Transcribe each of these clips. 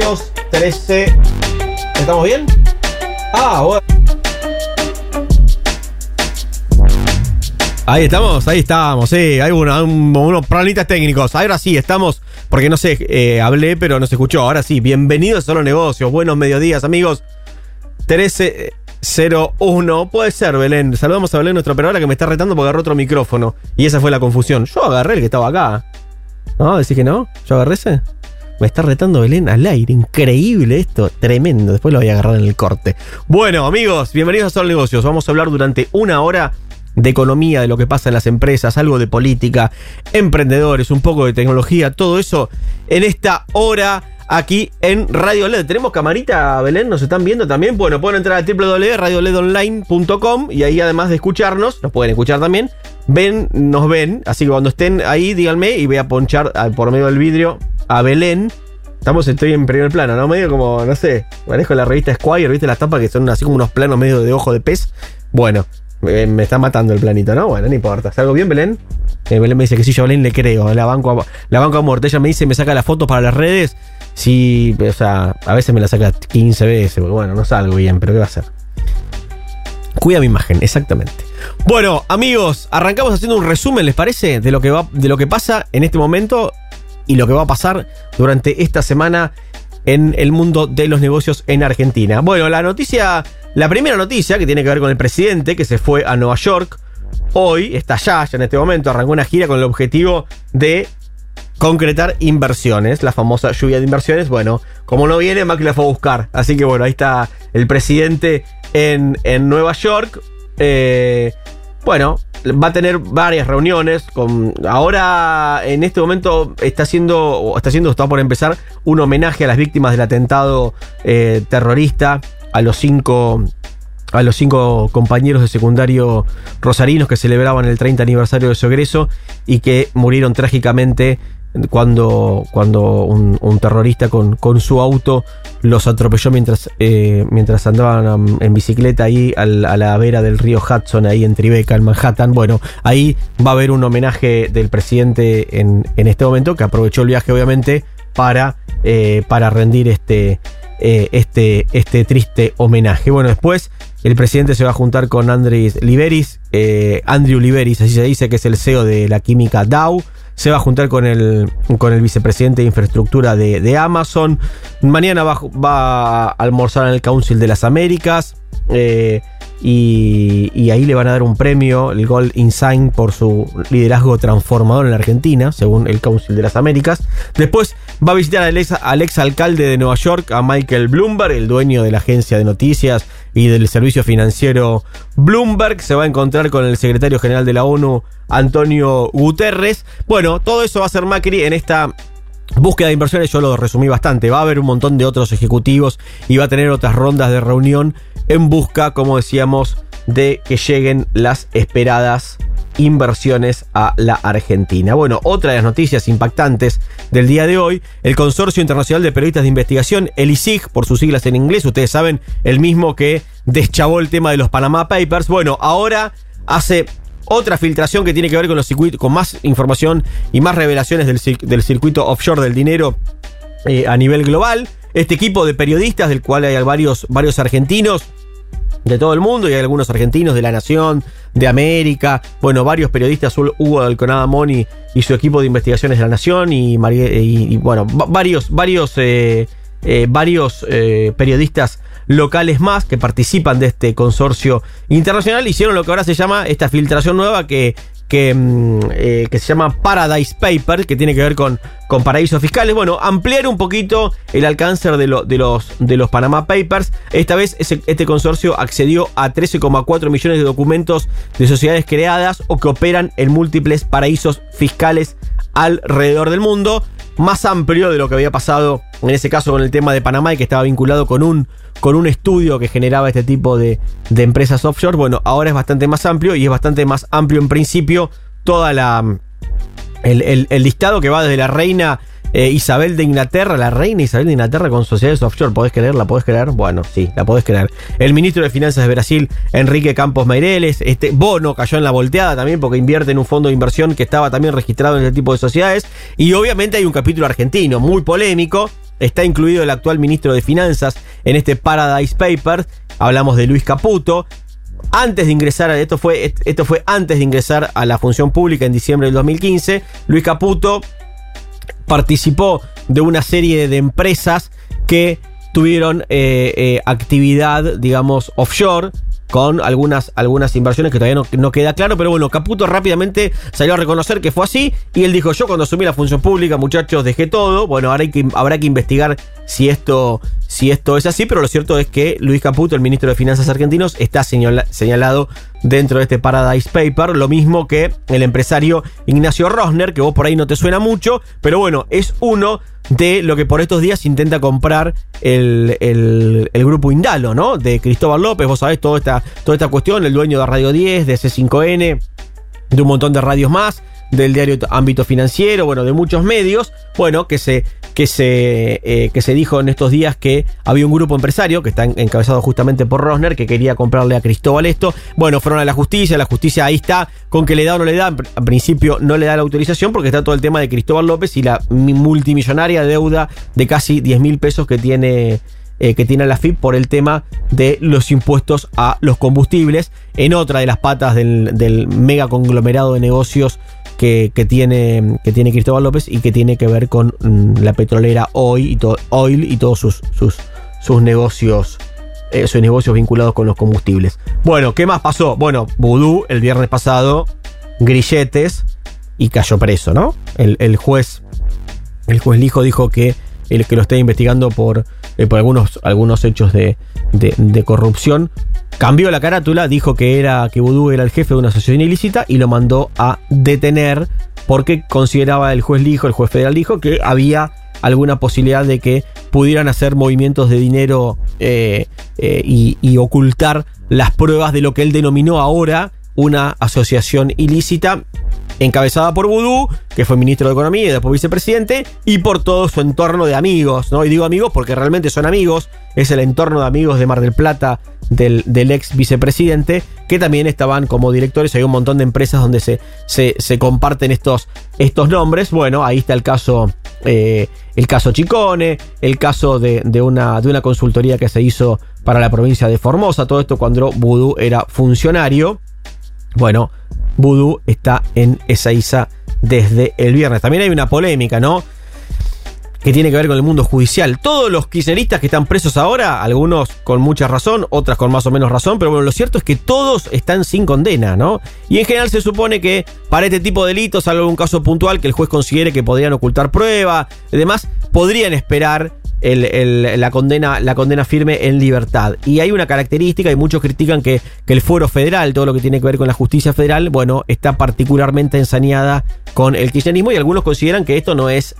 A Solo Negocios 13. ¿Estamos bien? Ah, bueno. Ahí estamos, ahí estamos, sí, hay uno- un- unos problemitas técnicos. Ahora sí, estamos, porque no sé, eh, hablé, pero no se escuchó. Ahora sí, bienvenidos a Solo Negocios, buenos mediodías amigos. 1301, puede ser Belén. Saludamos a Belén, nuestra operadora, que me está retando porque agarró otro micrófono. Y esa fue la confusión. Yo agarré el que estaba acá. ¿No? ¿Decís que no? ¿Yo agarré ese? Me está retando Belén al aire. Increíble esto. Tremendo. Después lo voy a agarrar en el corte. Bueno, amigos, bienvenidos a Solo Negocios. Vamos a hablar durante una hora de economía, de lo que pasa en las empresas, algo de política, emprendedores, un poco de tecnología, todo eso en esta hora aquí en Radio LED. ¿Tenemos camarita, Belén? ¿Nos están viendo también? Bueno, pueden entrar a www.radioledonline.com y ahí además de escucharnos, nos pueden escuchar también, ven, nos ven, así que cuando estén ahí díganme y voy a ponchar ah, por medio del vidrio a Belén. Estamos, estoy en primer plano, ¿no? Medio como, no sé, manejo la revista Squire, ¿viste las tapas que son así como unos planos medio de ojo de pez? Bueno, eh, me está matando el planito, ¿no? Bueno, no importa. ¿Salgo bien, Belén? Eh, Belén me dice que sí, yo a Belén le creo. La banco, a, la banco a muerte. Ella me dice, me saca las fotos para las redes. Sí, o sea, a veces me la saca 15 veces, porque bueno, no salgo bien, pero ¿qué va a hacer? Cuida mi imagen, exactamente. Bueno, amigos, arrancamos haciendo un resumen, ¿les parece? De lo que va, de lo que pasa en este momento y lo que va a pasar durante esta semana en el mundo de los negocios en Argentina. Bueno, la noticia, la primera noticia que tiene que ver con el presidente que se fue a Nueva York, hoy está allá, ya en este momento, arrancó una gira con el objetivo de concretar inversiones, la famosa lluvia de inversiones. Bueno, como no viene, Macri la fue a buscar. Así que bueno, ahí está el presidente en, en Nueva York. Eh, bueno, va a tener varias reuniones. Con, ahora, en este momento, está haciendo, o está haciendo, está por empezar, un homenaje a las víctimas del atentado eh, terrorista, a los cinco a los cinco compañeros de secundario rosarinos que celebraban el 30 aniversario de su egreso y que murieron trágicamente cuando, cuando un, terrorista con, con, su auto los atropelló mientras, eh, mientras andaban en bicicleta ahí al, a la vera del río Hudson, ahí en Tribeca, en Manhattan. Bueno, ahí va a haber un homenaje del presidente en, en este momento, que aprovechó el viaje obviamente para, eh, para rendir este, eh, este, este triste homenaje. Bueno, después el presidente se va a juntar con Andrés Liberis, Andrew Liberis, así se dice, que es el CEO de la química Dow. Se va a juntar con el, con el vicepresidente de infraestructura de, de Amazon. Mañana va, va, a almorzar en el Council de las Américas. Eh, y, ahí le van a dar un premio, el Gold Insign, por su liderazgo transformador en la Argentina, según el Council de las Américas. Después va a visitar al ex, al ex alcalde de Nueva York, a Michael Bloomberg, el dueño de la agencia de noticias y del servicio financiero Bloomberg. Se va a encontrar con el secretario general de la ONU, Antonio Guterres. Bueno, todo eso va a ser Macri en esta Búsqueda de inversiones, yo lo resumí bastante. Va a haber un montón de otros ejecutivos y va a tener otras rondas de reunión en busca, como decíamos, de que lleguen las esperadas inversiones a la Argentina. Bueno, otra de las noticias impactantes del día de hoy, el Consorcio Internacional de Periodistas de Investigación, el ISIG, por sus siglas en inglés, ustedes saben, el mismo que deschavó el tema de los Panama Papers. Bueno, ahora hace otra filtración que tiene que ver con los circuitos, con más información y más revelaciones del, del circuito offshore del dinero eh, a nivel global. Este equipo de periodistas, del cual hay varios, varios argentinos de todo el mundo, y hay algunos argentinos de La Nación, de América, bueno, varios periodistas, Hugo Alconada Moni y su equipo de investigaciones de La Nación, y, y, bueno, varios, varios, eh, eh, varios periodistas locales más que participan de este consorcio internacional hicieron lo que ahora se llama esta filtración nueva que, que, eh, que, se llama Paradise Paper, que tiene que ver con, con paraísos fiscales. Bueno, ampliar un poquito el alcance de, de, los, de los Panama Papers. Esta vez este consorcio accedió a 13,4 millones de documentos de sociedades creadas o que operan en múltiples paraísos fiscales alrededor del mundo. más amplio de lo que había pasado en ese caso con el tema de Panamá y que estaba vinculado con un, con un estudio que generaba este tipo de, de empresas offshore. Bueno, ahora es bastante más amplio y es bastante más amplio en principio toda la el, el, listado que va desde la reina eh, Isabel de Inglaterra, la reina Isabel de Inglaterra con sociedades offshore. ¿Podés creer? ¿La podés creer? Bueno, sí, la podés creer. El ministro de Finanzas de Brasil, Enrique Campos Meireles. Este Bono cayó en la volteada también porque invierte en un fondo de inversión que estaba también registrado en este tipo de sociedades. Y obviamente hay un capítulo argentino muy polémico. Está incluido el actual ministro de Finanzas en este Paradise Paper. Hablamos de Luis Caputo antes de ingresar a esto fue esto fue antes de ingresar a la función pública en diciembre del 2015. Luis Caputo participó de una serie de empresas que tuvieron eh, eh, actividad, digamos, offshore con algunas, algunas inversiones que todavía no, queda claro, pero bueno, Caputo rápidamente salió a reconocer que fue así y él dijo, yo cuando asumí la función pública, muchachos, dejé todo, bueno, ahora habrá que investigar si esto, si esto es así, pero lo cierto es que Luis Caputo, el ministro de Finanzas argentinos, está señalado dentro de este Paradise Paper, lo mismo que el empresario Ignacio Rosner, que vos por ahí no te suena mucho, pero bueno, es uno de lo que por estos días intenta comprar el, el, grupo Indalo, ¿no? De Cristóbal López, vos sabés toda esta, toda esta cuestión, el dueño de Radio 10, de C5N, de un montón de radios más del diario Ámbito Financiero, bueno, de muchos medios, bueno, que se, que se, eh, que se dijo en estos días que había un grupo empresario que está encabezado justamente por Rosner que quería comprarle a Cristóbal esto. Bueno, fueron a la justicia, la justicia ahí está con que le da o no le da. En principio no le da la autorización porque está todo el tema de Cristóbal López y la multimillonaria deuda de casi 10 mil pesos que tiene eh, que tiene la FIP por el tema de los impuestos a los combustibles, en otra de las patas del, mega conglomerado de negocios que, tiene, que tiene Cristóbal López y que tiene que ver con mm, la petrolera Oil y, Oil y todos sus, sus, sus negocios. Eh, sus negocios vinculados con los combustibles. Bueno, ¿qué más pasó? Bueno, Vudú el viernes pasado, grilletes y cayó preso, ¿no? El, el juez, el juez Lijo dijo que el que lo esté investigando por, eh, por algunos, algunos hechos de, corrupción. Cambió la carátula, dijo que era que Vudú era el jefe de una asociación ilícita y lo mandó a detener porque consideraba el juez Lijo, el juez federal dijo que había alguna posibilidad de que pudieran hacer movimientos de dinero eh, eh, y ocultar las pruebas de lo que él denominó ahora una asociación ilícita encabezada por Vudú, que fue ministro de Economía y después vicepresidente, y por todo su entorno de amigos, ¿no? Y digo amigos porque realmente son amigos, es el entorno de amigos de Mar del Plata del, ex vicepresidente, que también estaban como directores, hay un montón de empresas donde se, se, comparten estos, estos nombres, bueno, ahí está el caso... Eh, el caso Chicone, el caso de, una, de una consultoría que se hizo para la provincia de Formosa, todo esto cuando Vudú era funcionario. Bueno, Voodoo está en Ezeiza desde el viernes. También hay una polémica, ¿no? Que tiene que ver con el mundo judicial. Todos los kirchneristas que están presos ahora, algunos con mucha razón, otras con más o menos razón, pero bueno, lo cierto es que todos están sin condena, ¿no? Y en general se supone que para este tipo de delitos, salvo un caso puntual que el juez considere que podrían ocultar prueba y demás, podrían esperar la, condena, la condena firme en libertad. Y hay una característica, y muchos critican que, que el fuero federal, todo lo que tiene que ver con la justicia federal, bueno, está particularmente ensañada con el kirchnerismo y algunos consideran que esto no es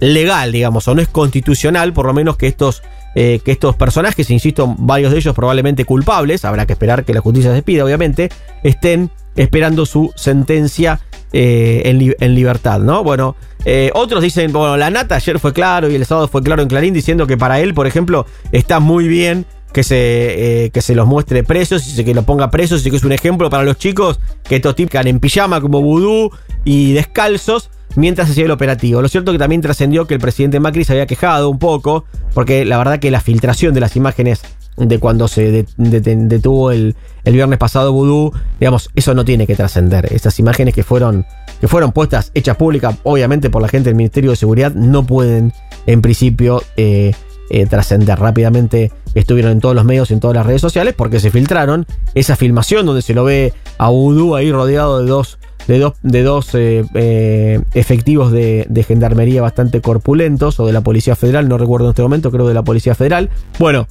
legal, digamos, o no es constitucional, por lo menos que estos, eh, que estos personajes, insisto, varios de ellos probablemente culpables, habrá que esperar que la justicia se despida, obviamente, estén esperando su sentencia eh, en, libertad, ¿no? Bueno, eh, otros dicen, bueno, la nata ayer fue claro y el sábado fue claro en Clarín diciendo que para él, por ejemplo, está muy bien que se, que se los muestre presos y que lo ponga presos y que es un ejemplo para los chicos que estos en pijama como vudú y descalzos mientras hacía el operativo. Lo cierto que también trascendió que el presidente Macri se había quejado un poco, porque la verdad que la filtración de las imágenes de cuando se detuvo el, el, viernes pasado Vudú, digamos, eso no tiene que trascender. Esas imágenes que fueron, que fueron puestas, hechas públicas, obviamente por la gente del Ministerio de Seguridad, no pueden en principio eh, eh, trascender. Rápidamente estuvieron en todos los medios, en todas las redes sociales, porque se filtraron esa filmación donde se lo ve a Vudú ahí rodeado de dos de dos, de dos eh, eh, efectivos de, gendarmería bastante corpulentos, o de la Policía Federal, no recuerdo en este momento, creo de la Policía Federal. Bueno,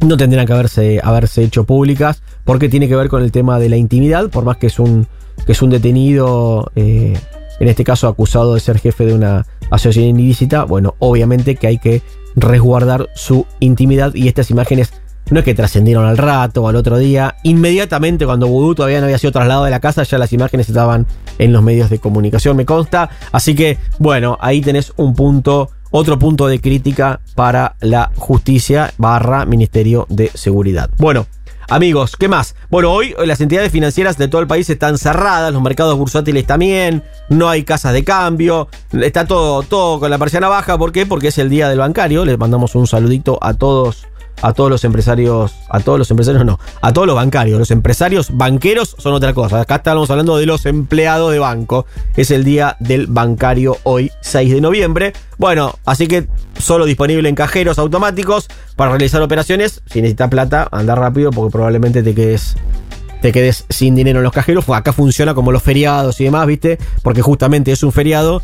no tendrían que haberse, haberse hecho públicas, porque tiene que ver con el tema de la intimidad, por más que es un, que es un detenido, eh, en este caso acusado de ser jefe de una asociación ilícita, bueno, obviamente que hay que resguardar su intimidad y estas imágenes no es que trascendieron al rato o al otro día. Inmediatamente, cuando Vudú todavía no había sido trasladado de la casa, ya las imágenes estaban en los medios de comunicación, me consta. Así que, bueno, ahí tenés un punto, otro punto de crítica para la justicia barra Ministerio de Seguridad. Bueno. Amigos, ¿qué más? Bueno, hoy las entidades financieras de todo el país están cerradas, los mercados bursátiles también, no hay casas de cambio, está todo, todo con la persiana baja. ¿Por qué? Porque es el día del bancario. Les mandamos un saludito a todos a todos los empresarios, a todos los empresarios no, a todos los bancarios. Los empresarios banqueros son otra cosa. Acá estamos hablando de los empleados de banco. Es el día del bancario hoy, 6 de noviembre. Bueno, así que solo disponible en cajeros automáticos para realizar operaciones. Si necesitas plata, anda rápido porque probablemente te quedes te quedes sin dinero en los cajeros. Acá funciona como los feriados y demás, ¿viste? Porque justamente es un feriado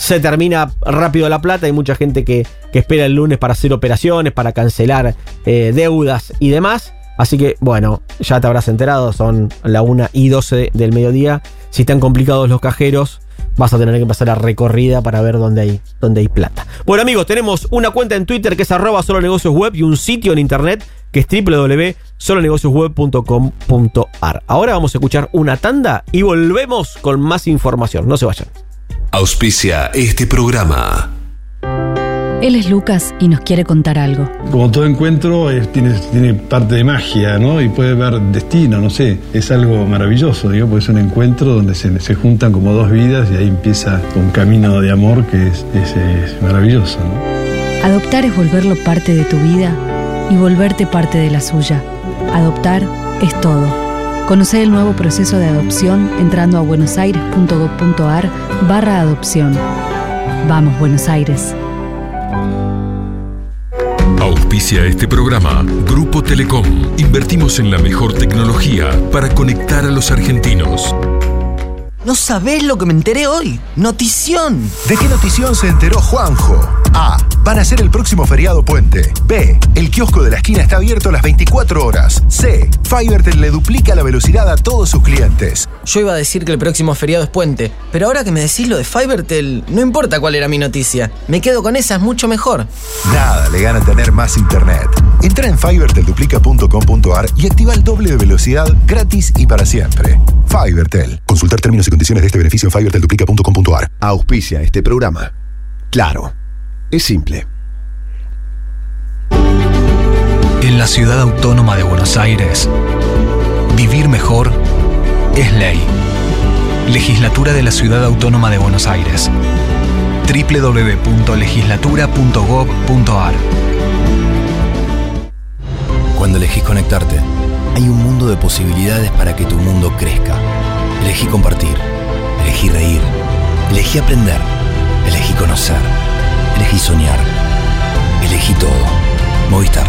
se termina rápido la plata. Hay mucha gente que, espera el lunes para hacer operaciones, para cancelar eh, deudas y demás. Así que, bueno, ya te habrás enterado, son la 1 y 12 del mediodía. Si están complicados los cajeros, vas a tener que pasar la recorrida para ver dónde hay, dónde hay plata. Bueno, amigos, tenemos una cuenta en Twitter que es arroba solo web y un sitio en internet que es www.solonegociosweb.com.ar. Ahora vamos a escuchar una tanda y volvemos con más información. No se vayan. Auspicia este programa. Él es Lucas y nos quiere contar algo. Como todo encuentro tiene, tiene, parte de magia, ¿no? Y puede ver destino, no sé. Es algo maravilloso, digo, porque es un encuentro donde se, se juntan como dos vidas y ahí empieza un camino de amor que es, es maravilloso, ¿no? Adoptar es volverlo parte de tu vida y volverte parte de la suya. Adoptar es todo. Conoce el nuevo proceso de adopción entrando a buenosaires.gov.ar barra adopción. Vamos, Buenos Aires. Auspicia este programa Grupo Telecom. Invertimos en la mejor tecnología para conectar a los argentinos. No sabés lo que me enteré hoy. Notición. ¿De qué notición se enteró Juanjo? A. Van a ser el próximo feriado puente. B. El kiosco de la esquina está abierto las 24 horas. C. Fivertel le duplica la velocidad a todos sus clientes. Yo iba a decir que el próximo feriado es puente, pero ahora que me decís lo de Fivertel, no importa cuál era mi noticia. Me quedo con esa, es mucho mejor. Nada le gana tener más internet. Entra en fivertelduplica.com.ar y activa el doble de velocidad gratis y para siempre. Fivertel. Consultar términos y condiciones de este beneficio en fivertelduplica.com.ar. Auspicia este programa. Claro, es simple. En la ciudad autónoma de Buenos Aires, vivir mejor es ley. Legislatura de la Ciudad Autónoma de Buenos Aires. www.legislatura.gov.ar Cuando elegís conectarte, hay un mundo de posibilidades para que tu mundo crezca. Elegí compartir. Elegí reír. Elegí aprender. Elegí conocer. Elegí soñar. Elegí todo. Movistar.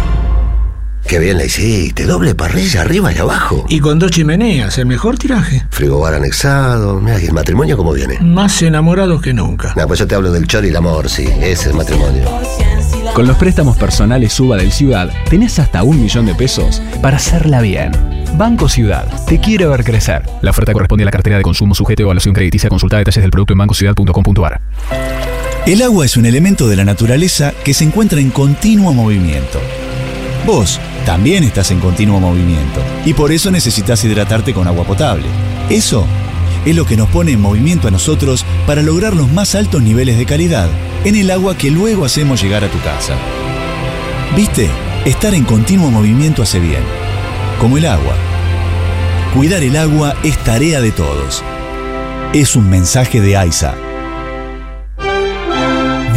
Qué bien la hiciste. Doble parrilla arriba y abajo. Y con dos chimeneas, el mejor tiraje. Frigobar anexado. Mira, ¿y el matrimonio cómo viene? Más enamorados que nunca. No, pues yo te hablo del chor y el amor, sí. Ese es el matrimonio. Con los préstamos personales Suba del Ciudad, tenés hasta un millón de pesos para hacerla bien. Banco Ciudad, te quiere ver crecer. La oferta corresponde a la cartera de consumo sujeto a evaluación crediticia. Consulta detalles del producto en bancociudad.com.ar. El agua es un elemento de la naturaleza que se encuentra en continuo movimiento. Vos también estás en continuo movimiento y por eso necesitas hidratarte con agua potable. Eso es lo que nos pone en movimiento a nosotros para lograr los más altos niveles de calidad en el agua que luego hacemos llegar a tu casa. ¿Viste? Estar en continuo movimiento hace bien, como el agua. Cuidar el agua es tarea de todos. Es un mensaje de AISA.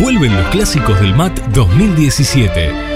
Vuelven los clásicos del MAT 2017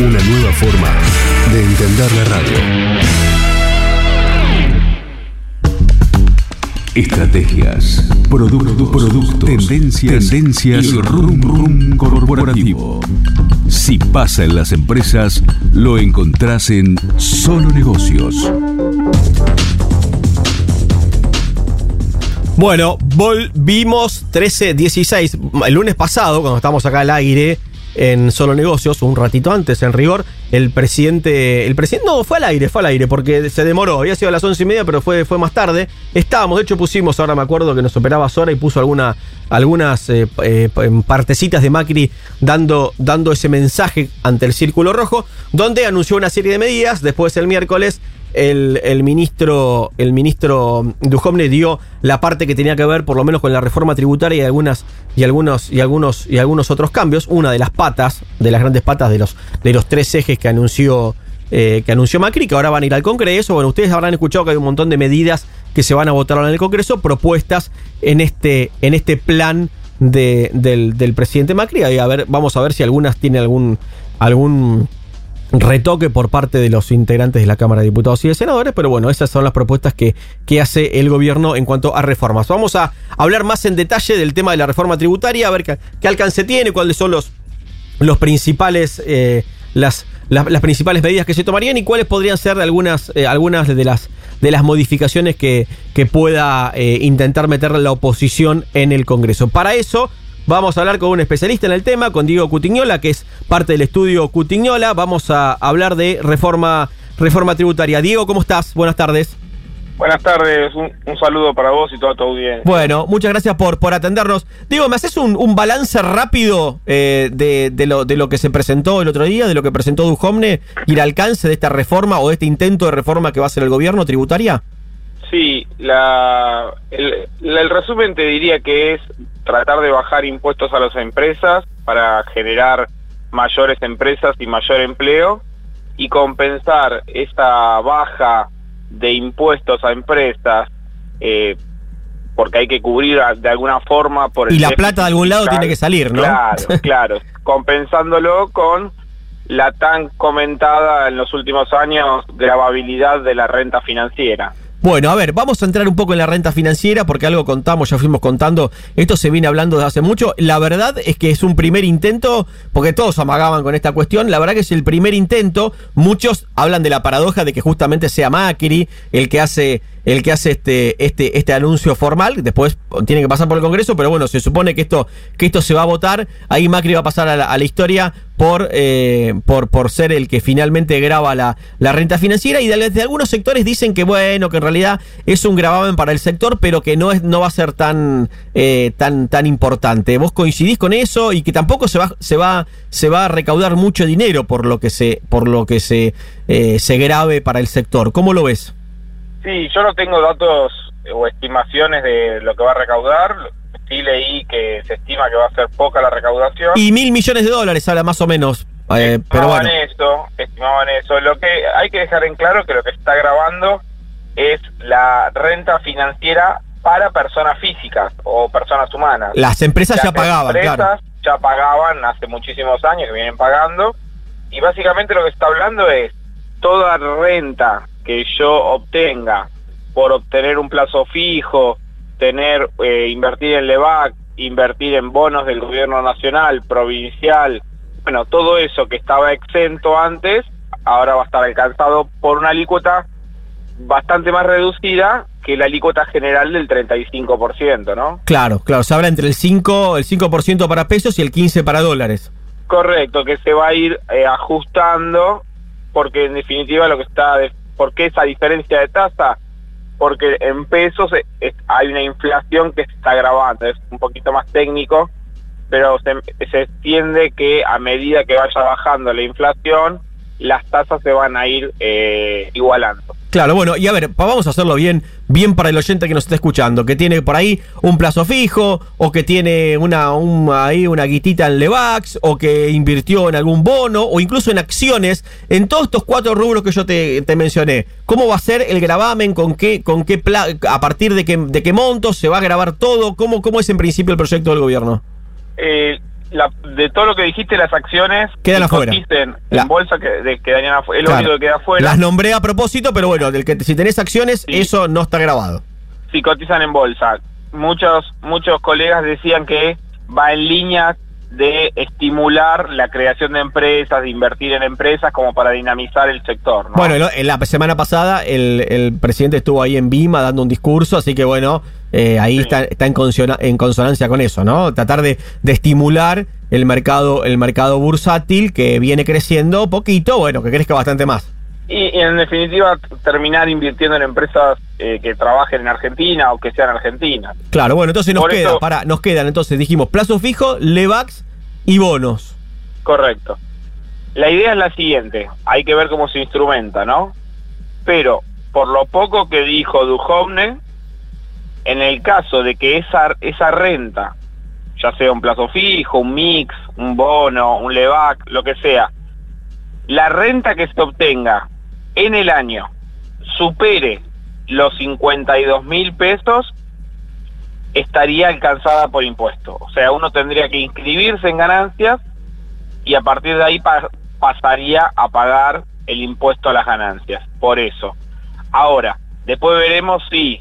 una nueva forma de entender la radio. Estrategias, productos, productos, tendencias, tendencias y rum rum corporativo. Si pasa en las empresas, lo encontrás en Solo Negocios. Bueno, volvimos 13-16. El lunes pasado, cuando estábamos acá al aire en Solo Negocios, un ratito antes, en rigor, el presidente. El presidente. No, fue al aire, fue al aire, porque se demoró. Había sido a las once y media, pero fue, fue más tarde. Estábamos, de hecho, pusimos, ahora me acuerdo que nos operaba Sora y puso alguna, algunas eh, eh, partecitas de Macri dando, dando ese mensaje ante el Círculo Rojo, donde anunció una serie de medidas. Después, el miércoles, el, el ministro el ministro Dujovne dio la parte que tenía que ver por lo menos con la reforma tributaria y algunas y algunos y algunos y algunos otros cambios. Una de las patas de las grandes patas de los de los tres ejes que anunció eh, que anunció Macri que ahora van a ir al Congreso. Bueno ustedes habrán escuchado que hay un montón de medidas que se van a votar ahora en el Congreso propuestas en este en este plan de, del, del presidente Macri. A ver vamos a ver si algunas tienen algún algún retoque por parte de los integrantes de la Cámara de Diputados y de Senadores, pero bueno, esas son las propuestas que, que hace el gobierno en cuanto a reformas. Vamos a hablar más en detalle del tema de la reforma tributaria, a ver qué, alcance tiene, cuáles son los, los principales, eh, las, las, las, principales medidas que se tomarían y cuáles podrían ser algunas, eh, algunas de las de las modificaciones que, que pueda eh, intentar meter la oposición en el Congreso. Para eso Vamos a hablar con un especialista en el tema, con Diego Cutiñola, que es parte del estudio Cutiñola. Vamos a hablar de reforma, reforma tributaria. Diego, ¿cómo estás? Buenas tardes. Buenas tardes, un, un, saludo para vos y toda tu audiencia. Bueno, muchas gracias por, por atendernos. Diego, ¿me haces un, un balance rápido eh, de, de, lo, de lo que se presentó el otro día, de lo que presentó Dujomne y el alcance de esta reforma o de este intento de reforma que va a hacer el gobierno tributaria? Sí, la, el, el resumen te diría que es tratar de bajar impuestos a las empresas para generar mayores empresas y mayor empleo y compensar esta baja de impuestos a empresas eh, porque hay que cubrir de alguna forma por el y la plata de algún lado tiene que salir no claro claro. Compensándolo con la tan comentada en los últimos años gravabilidad de la renta financiera bueno, a ver, vamos a entrar un poco en la renta financiera porque algo contamos, ya fuimos contando, esto se viene hablando desde hace mucho. La verdad es que es un primer intento, porque todos amagaban con esta cuestión, la verdad que es el primer intento. Muchos hablan de la paradoja de que justamente sea Macri el que hace el que hace este, este, este anuncio formal, después tiene que pasar por el Congreso, pero bueno, se supone que esto, que esto se va a votar, ahí Macri va a pasar a la, historia por, eh, por, por ser el que finalmente graba la, la renta financiera y desde algunos sectores dicen que bueno, que en realidad es un gravamen para el sector, pero que no, es, no va a ser tan, eh, tan, tan importante. ¿Vos coincidís con eso? Y que tampoco se va, se va, se va a recaudar mucho dinero por lo que se, por lo que se, eh, se grave para el sector. ¿Cómo lo ves? Sí, yo no tengo datos o estimaciones de lo que va a recaudar. Sí leí que se estima que va a ser poca la recaudación. Y mil millones de dólares habla más o menos. Eh, pero bueno. eso, estimaban eso. Lo que hay que dejar en claro que lo que está grabando es la renta financiera para personas físicas o personas humanas. Las empresas Las ya pagaban, empresas claro. ya pagaban hace muchísimos años que vienen pagando y básicamente lo que está hablando es toda renta que yo obtenga por obtener un plazo fijo, tener eh, invertir en LEVAC, invertir en bonos del gobierno nacional, provincial, bueno, todo eso que estaba exento antes, ahora va a estar alcanzado por una alícuota bastante más reducida que la alícuota general del 35%, ¿no? Claro, claro, se habla entre el 5, el 5% para pesos y el 15 para dólares. Correcto, que se va a ir eh, ajustando porque en definitiva lo que está de ¿Por qué esa diferencia de tasa? Porque en pesos es, hay una inflación que se está agravando, es un poquito más técnico, pero se, se entiende que a medida que vaya bajando la inflación, las tasas se van a ir eh, igualando. Claro, bueno, y a ver, vamos a hacerlo bien, bien para el oyente que nos está escuchando, que tiene por ahí un plazo fijo, o que tiene una, un, ahí una guitita en Levax, o que invirtió en algún bono, o incluso en acciones, en todos estos cuatro rubros que yo te, mencioné. ¿Cómo va a ser el gravamen? ¿Con qué, con qué a partir de qué, de qué montos se va a grabar todo? ¿Cómo, cómo es en principio el proyecto del gobierno? Eh, la, de todo lo que dijiste, las acciones quedan que afuera. En, La- en bolsa que, de, quedarían afuera. Es Claro. lo único que queda afuera. Las nombré a propósito, pero bueno, del que si tenés acciones, eso no está grabado. si cotizan en bolsa. Muchos, muchos colegas decían que va en línea de estimular la creación de empresas, de invertir en empresas como para dinamizar el sector. ¿no? Bueno, en la semana pasada el, el presidente estuvo ahí en Vima dando un discurso, así que bueno, eh, ahí está, está en, consona- en consonancia con eso, ¿no? Tratar de, de estimular el mercado, el mercado bursátil que viene creciendo poquito, bueno, que crezca bastante más. Y, y en definitiva terminar invirtiendo en empresas eh, que trabajen en Argentina o que sean argentinas. Claro, bueno, entonces nos Por queda, eso- para, nos quedan, entonces dijimos plazo fijo, Levax y bonos. Correcto. La idea es la siguiente, hay que ver cómo se instrumenta, ¿no? Pero por lo poco que dijo Duhovne, en el caso de que esa, esa renta, ya sea un plazo fijo, un mix, un bono, un levac, lo que sea, la renta que se obtenga en el año supere los 52 mil pesos, estaría alcanzada por impuesto. O sea, uno tendría que inscribirse en ganancias y a partir de ahí pa- pasaría a pagar el impuesto a las ganancias. Por eso. Ahora, después veremos si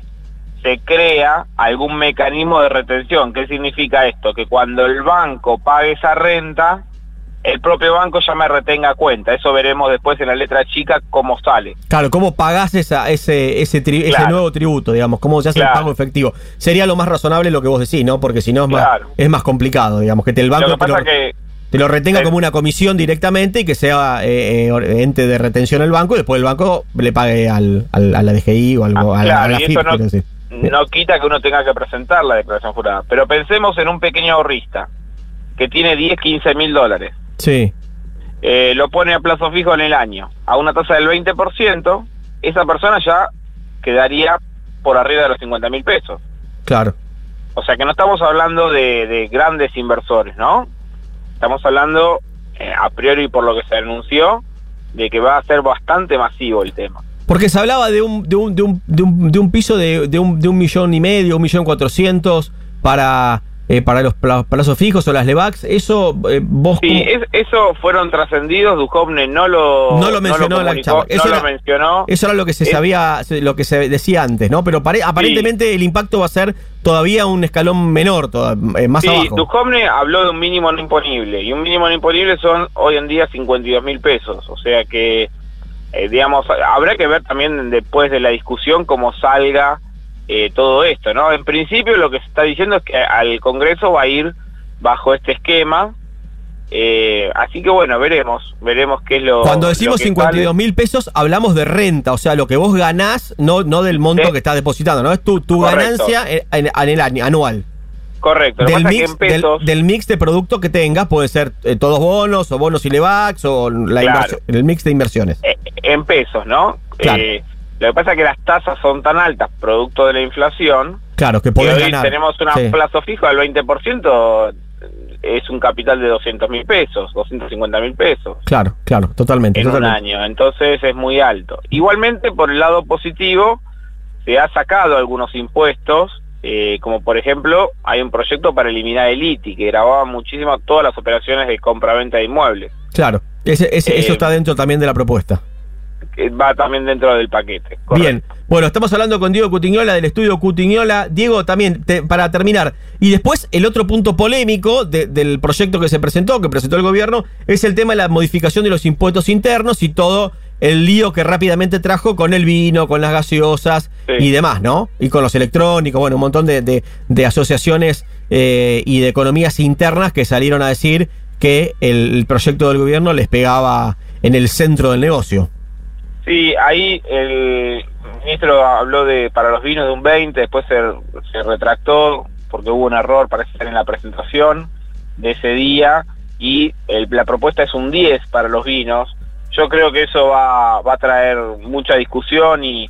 se crea algún mecanismo de retención. ¿Qué significa esto? Que cuando el banco pague esa renta, el propio banco ya me retenga cuenta. Eso veremos después en la letra chica cómo sale. Claro, ¿cómo pagás esa, ese, ese, tri- ese nuevo tributo, digamos? ¿Cómo se hace el pago efectivo? Sería lo más razonable lo que vos decís, ¿no? Porque si no es, Claro. más, es más complicado, digamos, que te, el banco lo te, lo, que te lo retenga eh, como una comisión directamente y que sea eh, eh, ente de retención el banco y después el banco le pague al, al- a la DGI o algo, a, la- a la FIP, no, decir. no quita que uno tenga que presentar la declaración jurada. Pero pensemos en un pequeño ahorrista que tiene 10, 15 mil dólares. Sí, Eh, lo pone a plazo fijo en el año a una tasa del 20%, esa persona ya quedaría por arriba de los 50 mil pesos. claro. O sea que no estamos hablando de, de grandes inversores, ¿no? Estamos hablando, eh, a priori por lo que se anunció, de que va a ser bastante masivo el tema. Porque se hablaba de un, de un, de un, de un, de un piso de, de, un, de un millón y medio, un millón cuatrocientos para, eh, para los pla- plazos fijos o las LEVAX. Eso, eh, vos Sí, es- eso fueron trascendidos, Duhovne no lo, No lo mencionó comunicó, charla. Eso no era- lo mencionó. Eso era lo que se Es- sabía, lo que se decía antes, ¿no? Pero pare- aparentemente el impacto va a ser todavía un escalón menor, toda- eh, más sí, abajo. Duhovne habló de un mínimo no imponible, y un mínimo no imponible son hoy en día 52 mil pesos, o sea que, eh, digamos, habrá que ver también después de la discusión cómo salga eh, todo esto, ¿no? En principio lo que se está diciendo es que al Congreso va a ir bajo este esquema, eh, así que bueno, veremos, veremos qué es lo... Cuando lo decimos que 52 mil pesos, hablamos de renta, o sea, lo que vos ganás, no, no del monto Sí. que estás depositando, ¿no? Es tu, tu Correcto. ganancia en, en- el año, anual. Correcto, lo Del pasa es que mix, en del, pesos... del mix de producto que tengas, puede ser eh, todos bonos o bonos y levax o la Claro. inversión- el mix de inversiones. eh, en pesos, ¿no? Claro. Eh, lo que pasa es que las tasas son tan altas, producto de la inflación, Claro, que podés hoy ganar. tenemos un Sí. plazo fijo del 20%, eh, es un capital de 200 mil pesos, 250 mil pesos Claun claro, totalmente. en un año, entonces es muy alto. Igualmente, por el lado positivo, se ha sacado algunos impuestos, eh, como por ejemplo, hay un proyecto para eliminar el ITI, que grababa muchísimo todas las operaciones de compra-venta de inmuebles. Claro, ese, ese- Eh, eso está dentro también de la propuesta. Que va también dentro del paquete. Bien, bueno, estamos hablando con Diego Cutiñola del estudio Cutiñola. Diego, también, te- para terminar, y después el otro punto polémico de- del proyecto que se presentó, que presentó el gobierno, es el tema de la modificación de los impuestos internos y todo el lío que rápidamente trajo con el vino, con las gaseosas Sí. y demás, ¿no? Y con los electrónicos, bueno, un montón de, de- de asociaciones eh, y de economías internas que salieron a decir que el, el proyecto del gobierno les pegaba en el centro del negocio. Sí, ahí el ministro habló de para los vinos de un 20, después se, retractó porque hubo un error, parece ser en la presentación de ese día, y la propuesta es un 10 para los vinos. Yo creo que eso va, a traer mucha discusión y,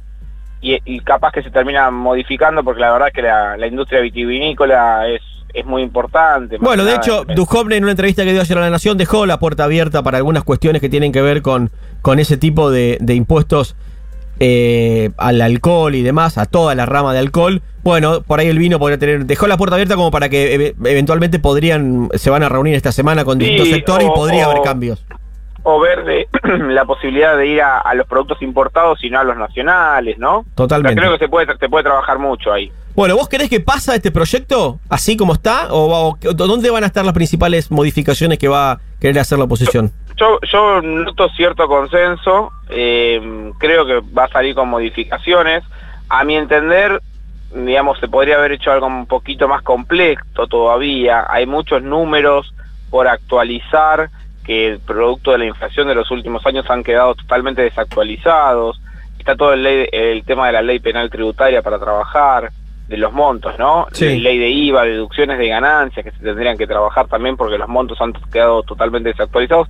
capaz que se termina modificando porque la verdad es que la industria vitivinícola es, es muy importante. Bueno, de hecho, Duhovne en una entrevista que dio ayer a La Nación dejó la puerta abierta para algunas cuestiones que tienen que ver con, con ese tipo de, de impuestos eh, al alcohol y demás, a toda la rama de alcohol. Bueno, por ahí el vino podría tener. Dejó la puerta abierta como para que eve- eventualmente podrían. Se van a reunir esta semana con distintos Sí, sectores o- y podría o- haber cambios. O ver de la posibilidad de ir a, a los productos importados y no a los nacionales, ¿no? Totalmente. O sea, creo que se puede, se puede trabajar mucho ahí. Bueno, ¿vos crees que pasa este proyecto así como está? ¿O, o dónde van a estar las principales modificaciones que va a querer hacer la oposición? Yo, yo noto cierto consenso, eh, creo que va a salir con modificaciones. A mi entender, digamos, se podría haber hecho algo un poquito más complejo todavía. Hay muchos números por actualizar que producto de la inflación de los últimos años han quedado totalmente desactualizados. Está todo el, ley- el tema de la ley penal tributaria para trabajar, de los montos, ¿no? Sí. Ley de IVA, deducciones de ganancias que se tendrían que trabajar también porque los montos han quedado totalmente desactualizados.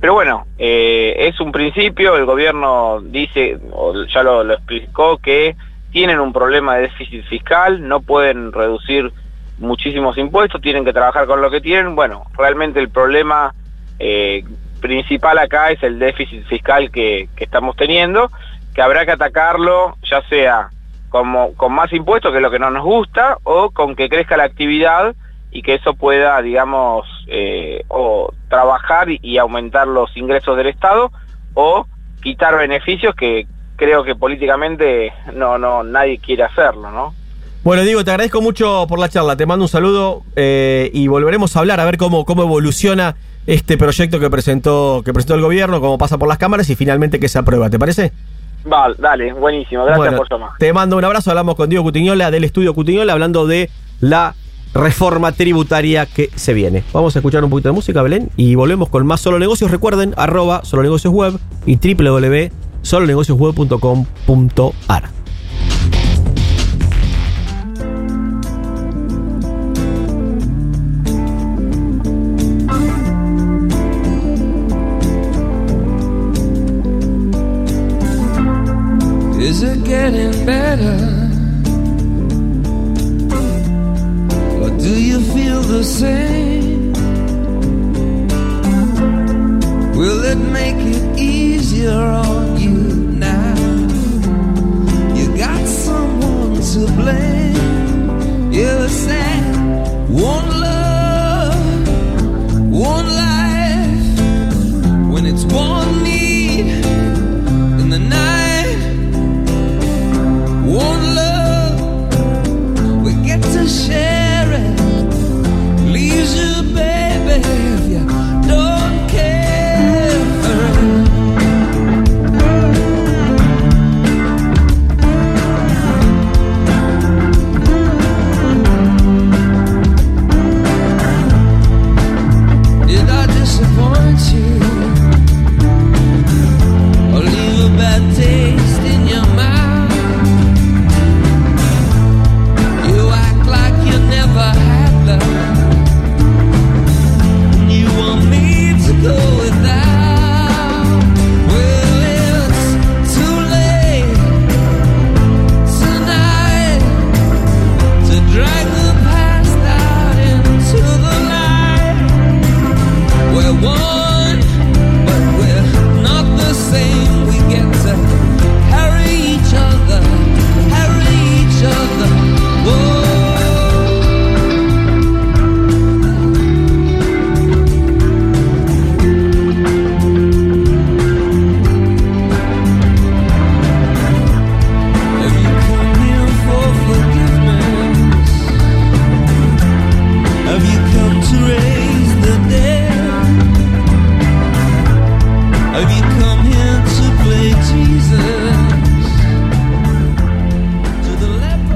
Pero bueno, eh, es un principio, el gobierno dice, o ya lo, lo explicó, que tienen un problema de déficit fiscal, no pueden reducir muchísimos impuestos, tienen que trabajar con lo que tienen. Bueno, realmente el problema eh, principal acá es el déficit fiscal que, estamos teniendo, que habrá que atacarlo ya sea como, con más impuestos, que es lo que no nos gusta, o con que crezca la actividad y que eso pueda, digamos, eh, o trabajar y, y aumentar los ingresos del Estado, o quitar beneficios que creo que políticamente no, no, nadie quiere hacerlo, ¿no? Bueno, Diego, te agradezco mucho por la charla. Te mando un saludo eh, y volveremos a hablar a ver cómo, cómo evoluciona este proyecto que presentó, que presentó el gobierno, cómo pasa por las cámaras y finalmente que se aprueba. ¿Te parece? Vale, dale, buenísimo, gracias Bueno, por llamar. Te mando un abrazo. Hablamos con Diego Cutiñola del estudio Cutiñola hablando de la reforma tributaria que se viene. Vamos a escuchar un poquito de música, Belén, y volvemos con más Solo Negocios. Recuerden, arroba Solo Negocios Web y www.solonegociosweb.com.ar.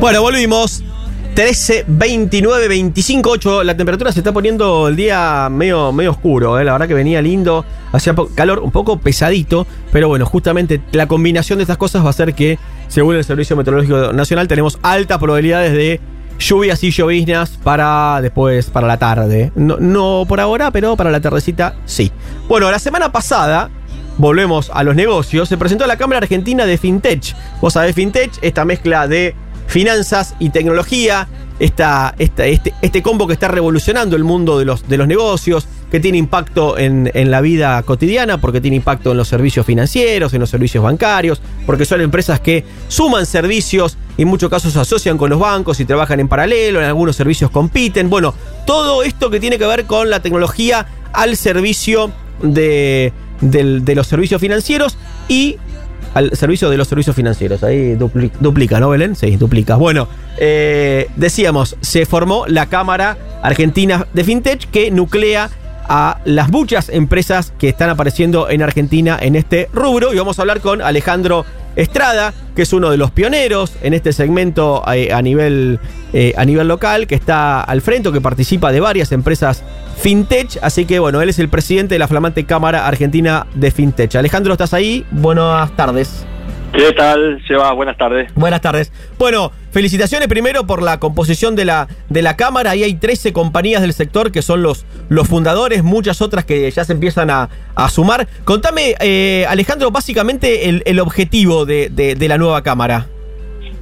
Bueno, volvimos. 13, 29, 25, 8. La temperatura se está poniendo el día medio, medio oscuro. eh. La verdad que venía lindo. Hacía calor un poco pesadito. Pero bueno, justamente la combinación de estas cosas va a hacer que, según el Servicio Meteorológico Nacional, tenemos altas probabilidades de lluvias y lloviznas para después, para la tarde. No, no por ahora, pero para la tardecita sí. Bueno, la semana pasada volvemos a los negocios, se presentó la Cámara Argentina de FinTech. Vos sabés, FinTech, esta mezcla de finanzas y tecnología, este, este combo que está revolucionando el mundo de los, negocios, que tiene impacto en, la vida cotidiana, porque tiene impacto en los servicios financieros, en los servicios bancarios, porque son empresas que suman servicios y en muchos casos se asocian con los bancos y trabajan en paralelo, en algunos servicios compiten. Bueno, todo esto que tiene que ver con la tecnología al servicio de los servicios financieros y al servicio de los servicios financieros. Ahí dupli- duplica, ¿no, Belén? Sí, duplica. Bueno, eh, decíamos, se formó la Cámara Argentina de FinTech que nuclea a las muchas empresas que están apareciendo en Argentina en este rubro. Y vamos a hablar con Alejandro Estrada, que es uno de los pioneros en este segmento eh, a, nivel, eh, a nivel local, que está al frente que participa de varias empresas FinTech. Así que bueno, él es el presidente de la flamante Cámara Argentina de FinTech. Alejandro, ¿estás ahí? Buenas tardes. ¿Qué tal, Seba? Buenas tardes. Buenas tardes. Bueno, felicitaciones primero por la composición de la, de la Cámara. Ahí hay 13 compañías del sector que son los, los fundadores, muchas otras que ya se empiezan a, a sumar. Contame, eh, Alejandro, básicamente el, el objetivo de, de- de la nueva Cámara.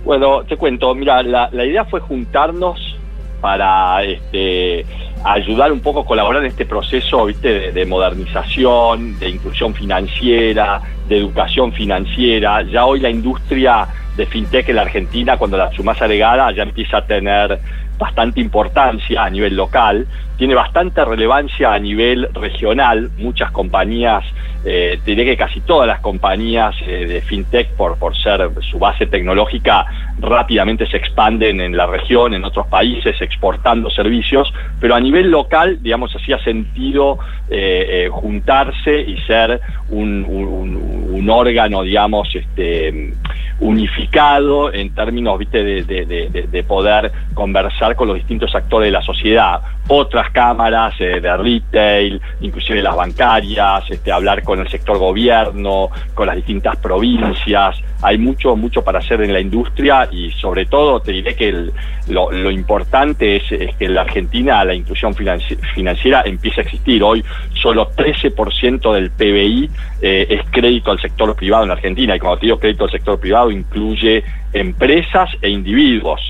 Bueno, te cuento, mira, la, la idea fue juntarnos para este, ayudar un poco, colaborar en este proceso ¿viste? De, de modernización, de inclusión financiera, de educación financiera. Ya hoy la industria de fintech en la Argentina, cuando la sumás agregada, ya empieza a tener bastante importancia a nivel local, tiene bastante relevancia a nivel regional. Muchas compañías, eh, diré que casi todas las compañías eh, de fintech, por, por ser su base tecnológica, rápidamente se expanden en la región, en otros países, exportando servicios, pero a nivel local, digamos, hacía sentido eh, eh, juntarse y ser un, órgano, digamos, este unificado en términos viste de poder conversar con los distintos actores de la sociedad. Otras cámaras eh, de retail inclusive las bancarias este hablar con el sector gobierno con las distintas provincias. Hay mucho mucho para hacer en la industria y sobre todo te diré que el- lo, importante es, que en la Argentina la inclusión financi- financiera empieza a existir. Hoy solo 13% del PBI eh, es crédito al sector privado en Argentina. Y cuando te digo crédito al sector privado incluye empresas e individuos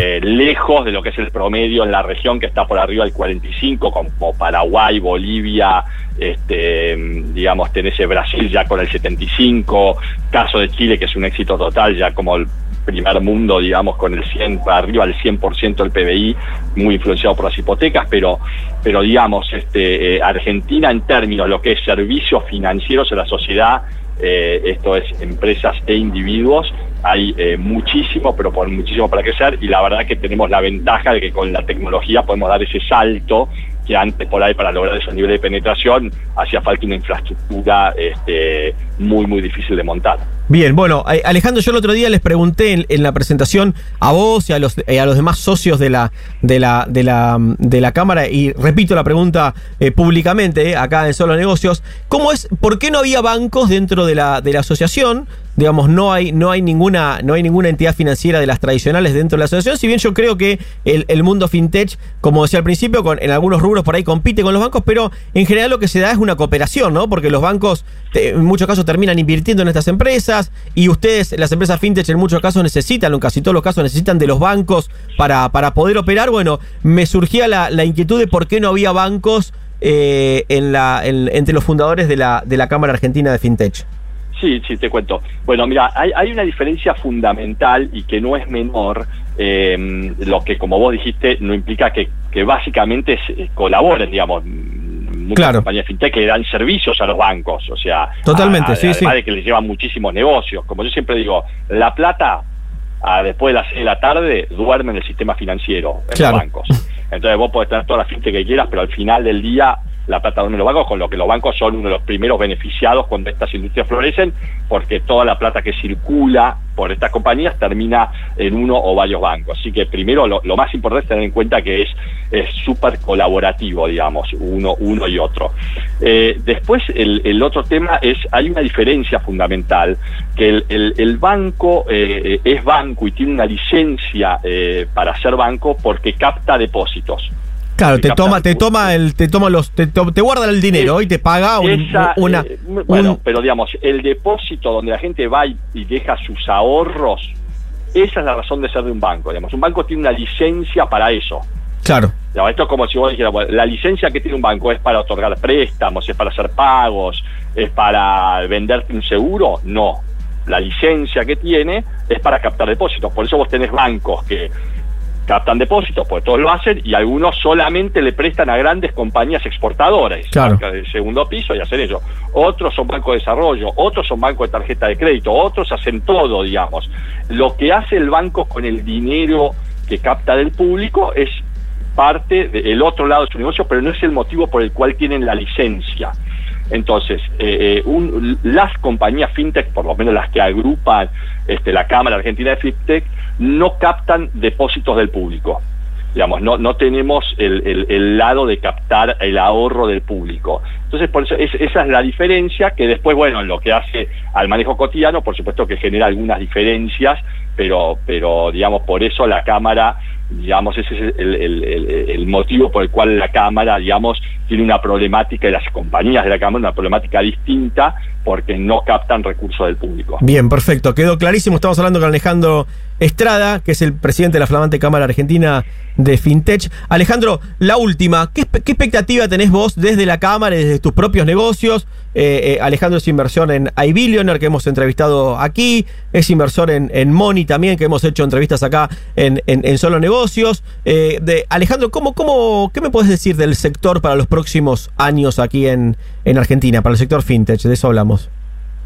Eh, lejos de lo que es el promedio en la región que está por arriba del 45 como Paraguay, Bolivia este, digamos tenés Brasil ya con el 75 caso de Chile que es un éxito total ya como el primer mundo, digamos, con el 100, para arriba del 100% del PBI, muy influenciado por las hipotecas, pero, pero digamos, este, eh, Argentina en términos de lo que es servicios financieros en la sociedad, eh, esto es empresas e individuos, hay eh, muchísimo, pero por muchísimo para crecer, y la verdad que tenemos la ventaja de que con la tecnología podemos dar ese salto que antes por ahí para lograr esos niveles de penetración hacía falta una infraestructura este, muy, muy difícil de montar. Bien, bueno, eh, Alejandro, yo el otro día les pregunté en, la presentación a vos y a los, eh, a los demás socios de la, de la, de la, de la Cámara, y repito la pregunta eh, públicamente, acá en Solo Negocios, ¿cómo es, por qué no había bancos dentro de la, de la asociación? Digamos, no hay, no hay ninguna, no hay ninguna entidad financiera de las tradicionales dentro de la asociación, si bien yo creo que el, el mundo fintech, como decía al principio, con, en algunos rubros por ahí compite con los bancos, pero en general lo que se da es una cooperación, ¿no? Porque los bancos en muchos casos terminan invirtiendo en estas empresas y ustedes, las empresas fintech en muchos casos necesitan, en casi todos los casos necesitan de los bancos para, para poder operar. Bueno, me surgía la, la inquietud de por qué no había bancos eh, entre los fundadores de la, de la Cámara Argentina de Fintech. Sí, sí, te cuento. Bueno, mira, hay, hay una diferencia fundamental y que no es menor, eh, lo que como vos dijiste no implica que, que básicamente se- colaboren, digamos, muchas Claro. compañías fintech que dan servicios a los bancos, o sea, Totalmente, a- sí, además sí. de que les llevan muchísimos negocios. Como yo siempre digo, la plata a- después de las 6 de la tarde duerme en el sistema financiero, en Claro. los bancos. Entonces vos podés tener toda la fintech que quieras, pero al final del día la plata en los bancos, con lo que los bancos son uno de los primeros beneficiados cuando estas industrias florecen, porque toda la plata que circula por estas compañías termina en uno o varios bancos. Así que primero lo, más importante es tener en cuenta que es súper colaborativo, digamos, uno, uno y otro. Eh, después el, otro tema es, hay una diferencia fundamental, que el banco eh, es banco y tiene una licencia eh, para ser banco porque capta depósitos. Claro, te toma, te toma el, te toma los, te, te guarda el dinero y te paga un- Esa, una, eh, bueno, un- pero digamos, el depósito donde la gente va y, y deja sus ahorros, esa es la razón de ser de un banco. Digamos, un banco tiene una licencia para eso. claro. Digamos, esto es como si vos dijeras, bueno, la licencia que tiene un banco es para otorgar préstamos, es para hacer pagos, es para venderte un seguro. No, la licencia que tiene es para captar depósitos. Por eso vos tenés bancos que captan depósitos, pues todos lo hacen, y algunos solamente le prestan a grandes compañías exportadoras, Claro. marcas de segundo piso, y hacen ello. Otros son bancos de desarrollo, otros son bancos de tarjeta de crédito, otros hacen todo, digamos. Lo que hace el banco con el dinero que capta del público es parte del otro lado de su negocio, pero no es el motivo por el cual tienen la licencia. Entonces, eh, eh, un- las compañías fintech, por lo menos las que agrupan este, la Cámara Argentina de Fintech, no captan depósitos del público. Digamos, no, no tenemos el, el- lado de captar el ahorro del público. Entonces, por eso es- esa es la diferencia que después, bueno, en lo que hace al manejo cotidiano, por supuesto que genera algunas diferencias, pero, pero digamos, por eso la Cámara, digamos, ese es el, el- motivo por el cual la Cámara, digamos, tiene una problemática y las compañías de la Cámara una problemática distinta porque no captan recursos del público. Bien, perfecto. Quedó clarísimo. Estamos hablando con Alejandro Estrada, que es el presidente de la flamante Cámara Argentina de FinTech. Alejandro, la última. ¿Qué, qué expectativa tenés vos desde la Cámara y desde tus propios negocios? Eh, eh, Alejandro es inversor en iBillionaire, que hemos entrevistado aquí. Es inversor en, en Money también, que hemos hecho entrevistas acá en, en- en Solo Negocios. Eh, de, Alejandro, ¿cómo, cómo, ¿qué me puedes decir del sector para los próximos años aquí en, en Argentina, para el sector FinTech? De eso hablamos.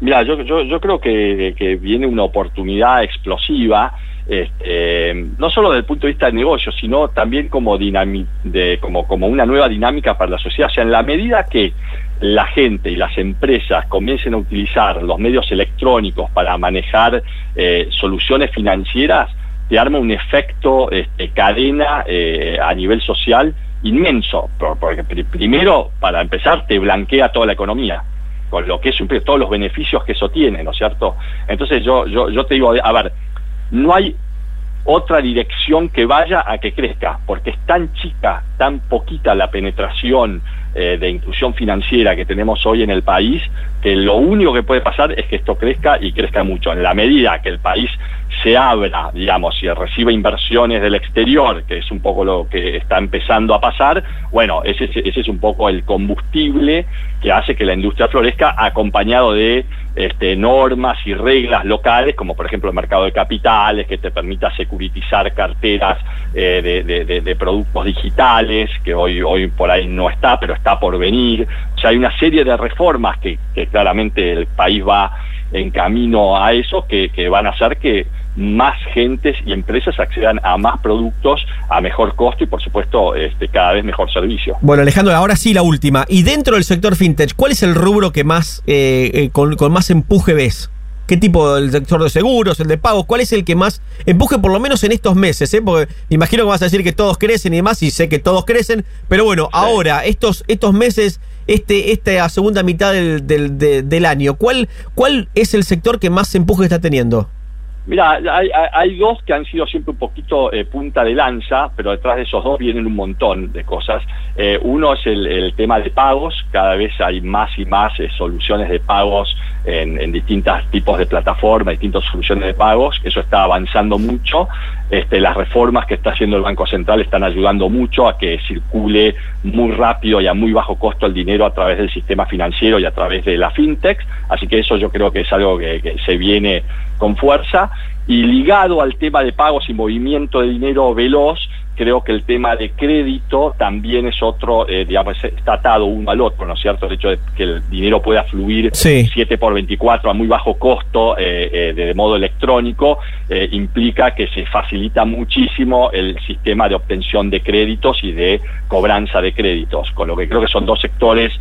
Mira, yo, creo que, viene una oportunidad explosiva, este, no solo desde el punto de vista del negocio, sino también como, de, como, como una nueva dinámica para la sociedad. O sea, en la medida que la gente y las empresas comiencen a utilizar los medios electrónicos para manejar eh, soluciones financieras, te arma un efecto este, cadena eh, a nivel social inmenso, por- porque pri- primero, para empezar, te blanquea toda la economía con lo que es todos los beneficios que eso tiene, ¿no es cierto? Entonces yo, yo, yo te digo, a ver, no hay otra dirección que vaya a que crezca, porque es tan chica, tan poquita la penetración eh, de inclusión financiera que tenemos hoy en el país, que lo único que puede pasar es que esto crezca y crezca mucho. En la medida que el país se abra, digamos, y reciba inversiones del exterior, que es un poco lo que está empezando a pasar, bueno, ese, es- un poco el combustible que hace que la industria florezca acompañado de este, normas y reglas locales, como por ejemplo el mercado de capitales, que te permita securitizar carteras eh, de, productos digitales, que hoy, hoy por ahí no está, pero está por venir. O sea, hay una serie de reformas que, claramente el país va en camino a eso, que van a hacer que más gentes y empresas accedan a más productos a mejor costo y por supuesto este, cada vez mejor servicio. Bueno, Alejandro, ahora sí la última. Y dentro del sector fintech, ¿cuál es el rubro que más eh, eh, con, con más empuje ves? ¿Qué tipo? ¿El sector de seguros, el de pagos? ¿Cuál es el que más empuje, por lo menos en estos meses? eh? Porque me imagino que vas a decir que todos crecen y demás, y sé que todos crecen, pero bueno, ahora, estos, estos meses, este, esta segunda mitad del, del, de- del año, ¿cuál, ¿cuál es el sector que más empuje está teniendo? Mira, hay, dos que han sido siempre un poquito eh, punta de lanza, pero detrás de esos dos vienen un montón de cosas. Eh, uno es el, el tema de pagos, cada vez hay más y más eh, soluciones de pagos en, en distintos tipos de plataformas, distintas soluciones de pagos, eso está avanzando mucho. Este, las reformas que está haciendo el Banco Central están ayudando mucho a que circule muy rápido y a muy bajo costo el dinero a través del sistema financiero y a través de la fintech, así que eso yo creo que es algo que, que se viene con fuerza. Y ligado al tema de pagos y movimiento de dinero veloz, creo que el tema de crédito también es otro, eh, digamos, está atado uno al otro, ¿no es cierto? El hecho de que el dinero pueda fluir Sí. 7 por 24 a muy bajo costo eh, eh, de modo electrónico implica que se facilita muchísimo el sistema de obtención de créditos y de cobranza de créditos, con lo que creo que son dos sectores,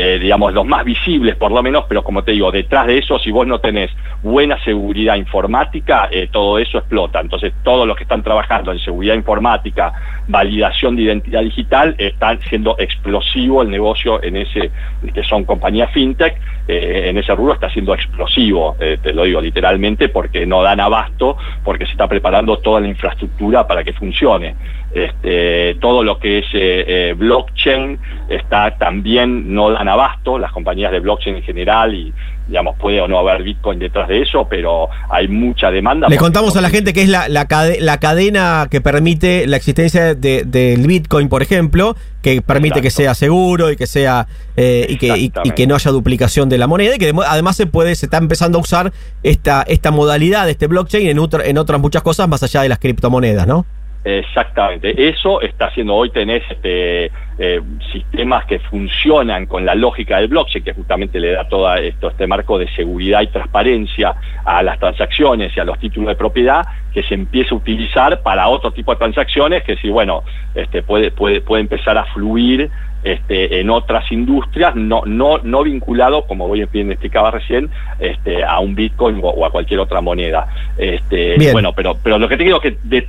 eh, digamos, los más visibles por lo menos, pero como te digo, detrás de eso, si vos no tenés buena seguridad informática, eh, todo eso explota. Entonces, todos los que están trabajando en seguridad informática, validación de identidad digital, están siendo explosivo el negocio en ese, que son compañías fintech, eh, en ese rubro está siendo explosivo, te lo digo literalmente, porque no dan abasto, porque se está preparando toda la infraestructura para que funcione. Este, todo lo que es eh, eh, blockchain está también no dan abasto, las compañías de blockchain en general y digamos puede o no haber Bitcoin detrás de eso, pero hay mucha demanda. Le contamos a la gente que es la, la, cade- la cadena que permite la existencia de- del Bitcoin, por ejemplo, que permite que sea seguro y que sea eh, y, que, y- y que no haya duplicación de la moneda y que además se puede se está empezando a usar esta esta modalidad de este blockchain en, otra- en otras muchas cosas más allá de las criptomonedas, ¿no? Exactamente, eso está haciendo hoy tenés este, eh, sistemas que funcionan con la lógica del blockchain, que justamente le da todo esto, este marco de seguridad y transparencia a las transacciones y a los títulos de propiedad, que se empieza a utilizar para otro tipo de transacciones, que si bueno, este, puede, puede, puede empezar a fluir este, en otras industrias, no, no, no vinculado, como voy bien explicaba recién, este, a un Bitcoin o, o a cualquier otra moneda. Este, Bien. bueno, pero, pero lo que te digo que de-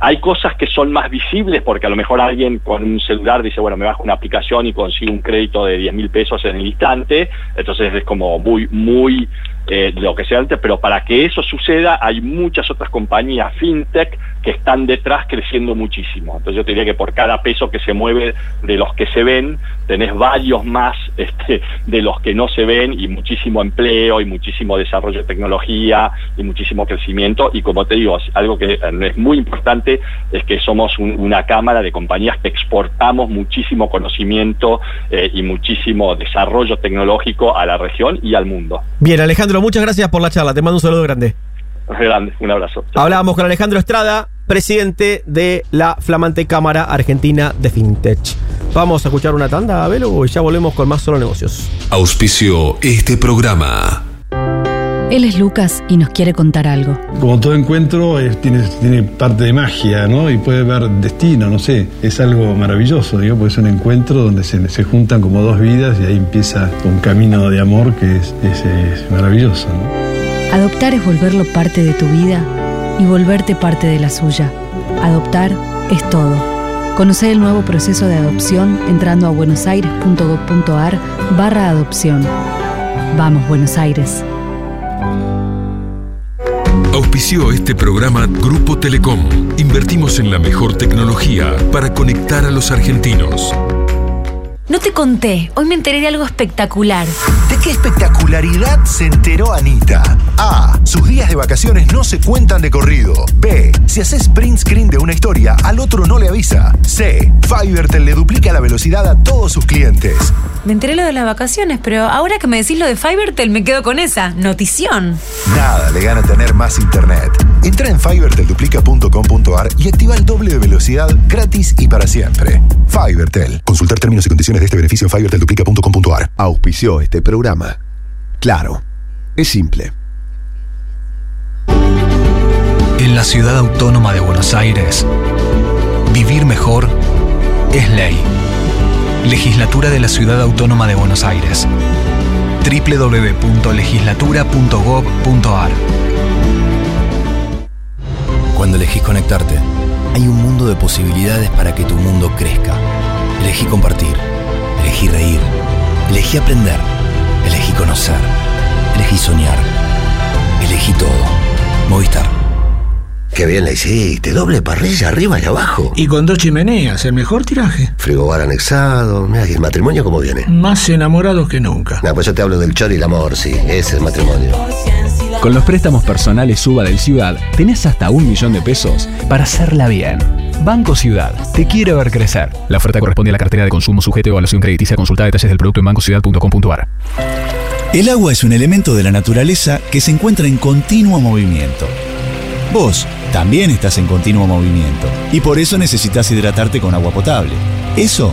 hay cosas que son más visibles porque a lo mejor alguien con un celular dice, bueno, me bajo una aplicación y consigo un crédito de 10 mil pesos en el instante, entonces es como muy, muy eh, lo que sea antes, pero para que eso suceda hay muchas otras compañías fintech que están detrás creciendo muchísimo. Entonces yo te diría que por cada peso que se mueve de los que se ven, tenés varios más este, de los que no se ven y muchísimo empleo y muchísimo desarrollo de tecnología y muchísimo crecimiento. Y como te digo, algo que eh, es muy importante es que somos un- una cámara de compañías que exportamos muchísimo conocimiento eh, y muchísimo desarrollo tecnológico a la región y al mundo. Bien, Alejandro, muchas gracias por la charla. Te mando un saludo grande. Grande, un abrazo. Hablábamos con Alejandro Estrada, presidente de la flamante Cámara Argentina de FinTech. Vamos a escuchar una tanda, Velo, y ya volvemos con más solo negocios. Auspicio este programa. Él es Lucas y nos quiere contar algo. Como todo encuentro es- tiene, tiene parte de magia, ¿no? Y puede ver destino, no sé. Es algo maravilloso, digo, porque es un encuentro donde se, se juntan como dos vidas y ahí empieza un camino de amor que es, es- es maravilloso, ¿no? Adoptar es volverlo parte de tu vida y volverte parte de la suya. Adoptar es todo. Conoce el nuevo proceso de adopción entrando a buenosaires.gov.ar barra adopción. Vamos, Buenos Aires. Auspició este programa Grupo Telecom. Invertimos en la mejor tecnología para conectar a los argentinos. No te conté, hoy me enteré de algo espectacular. ¿De qué espectacularidad se enteró Anita? A. Sus días de vacaciones no se cuentan de corrido. B. Si haces print screen de una historia, al otro no le avisa. C. Fivertel le duplica la velocidad a todos sus clientes. Me enteré lo de las vacaciones, pero ahora que me decís lo de Fivertel me quedo con esa. Notición. Nada le gana tener más internet. Entra en fivertelduplica.com.ar y activa el doble de velocidad gratis y para siempre. Fivertel. Consultar términos y condiciones de este beneficio en fivertelduplica.com.ar. Auspició este programa. Claro, es simple. En la ciudad autónoma de Buenos Aires, vivir mejor es ley. Legislatura de la Ciudad Autónoma de Buenos Aires. www.legislatura.gov.ar Cuando elegís conectarte, hay un mundo de posibilidades para que tu mundo crezca. Elegí compartir, elegí reír, elegí aprender, elegí conocer, elegí soñar, elegí todo. Movistar. Qué bien la hiciste. Doble parrilla arriba y abajo. Y con dos chimeneas, el mejor tiraje. Frigobar anexado. Mira, ¿y el matrimonio cómo viene? Más enamorados que nunca. No, pues yo te hablo del chor y el amor, sí. Ese es el matrimonio. Con los préstamos personales Suba del Ciudad, tenés hasta un millón de pesos para hacerla bien. Banco Ciudad, te quiere ver crecer. La oferta corresponde a la cartera de consumo sujeto a evaluación crediticia. Consulta detalles del producto en bancociudad.com.ar. El agua es un elemento de la naturaleza que se encuentra en continuo movimiento. Vos también estás en continuo movimiento y por eso necesitas hidratarte con agua potable. Eso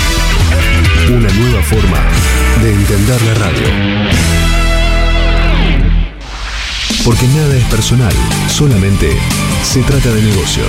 Una nueva forma de entender la radio. Porque nada es personal, solamente se trata de negocios.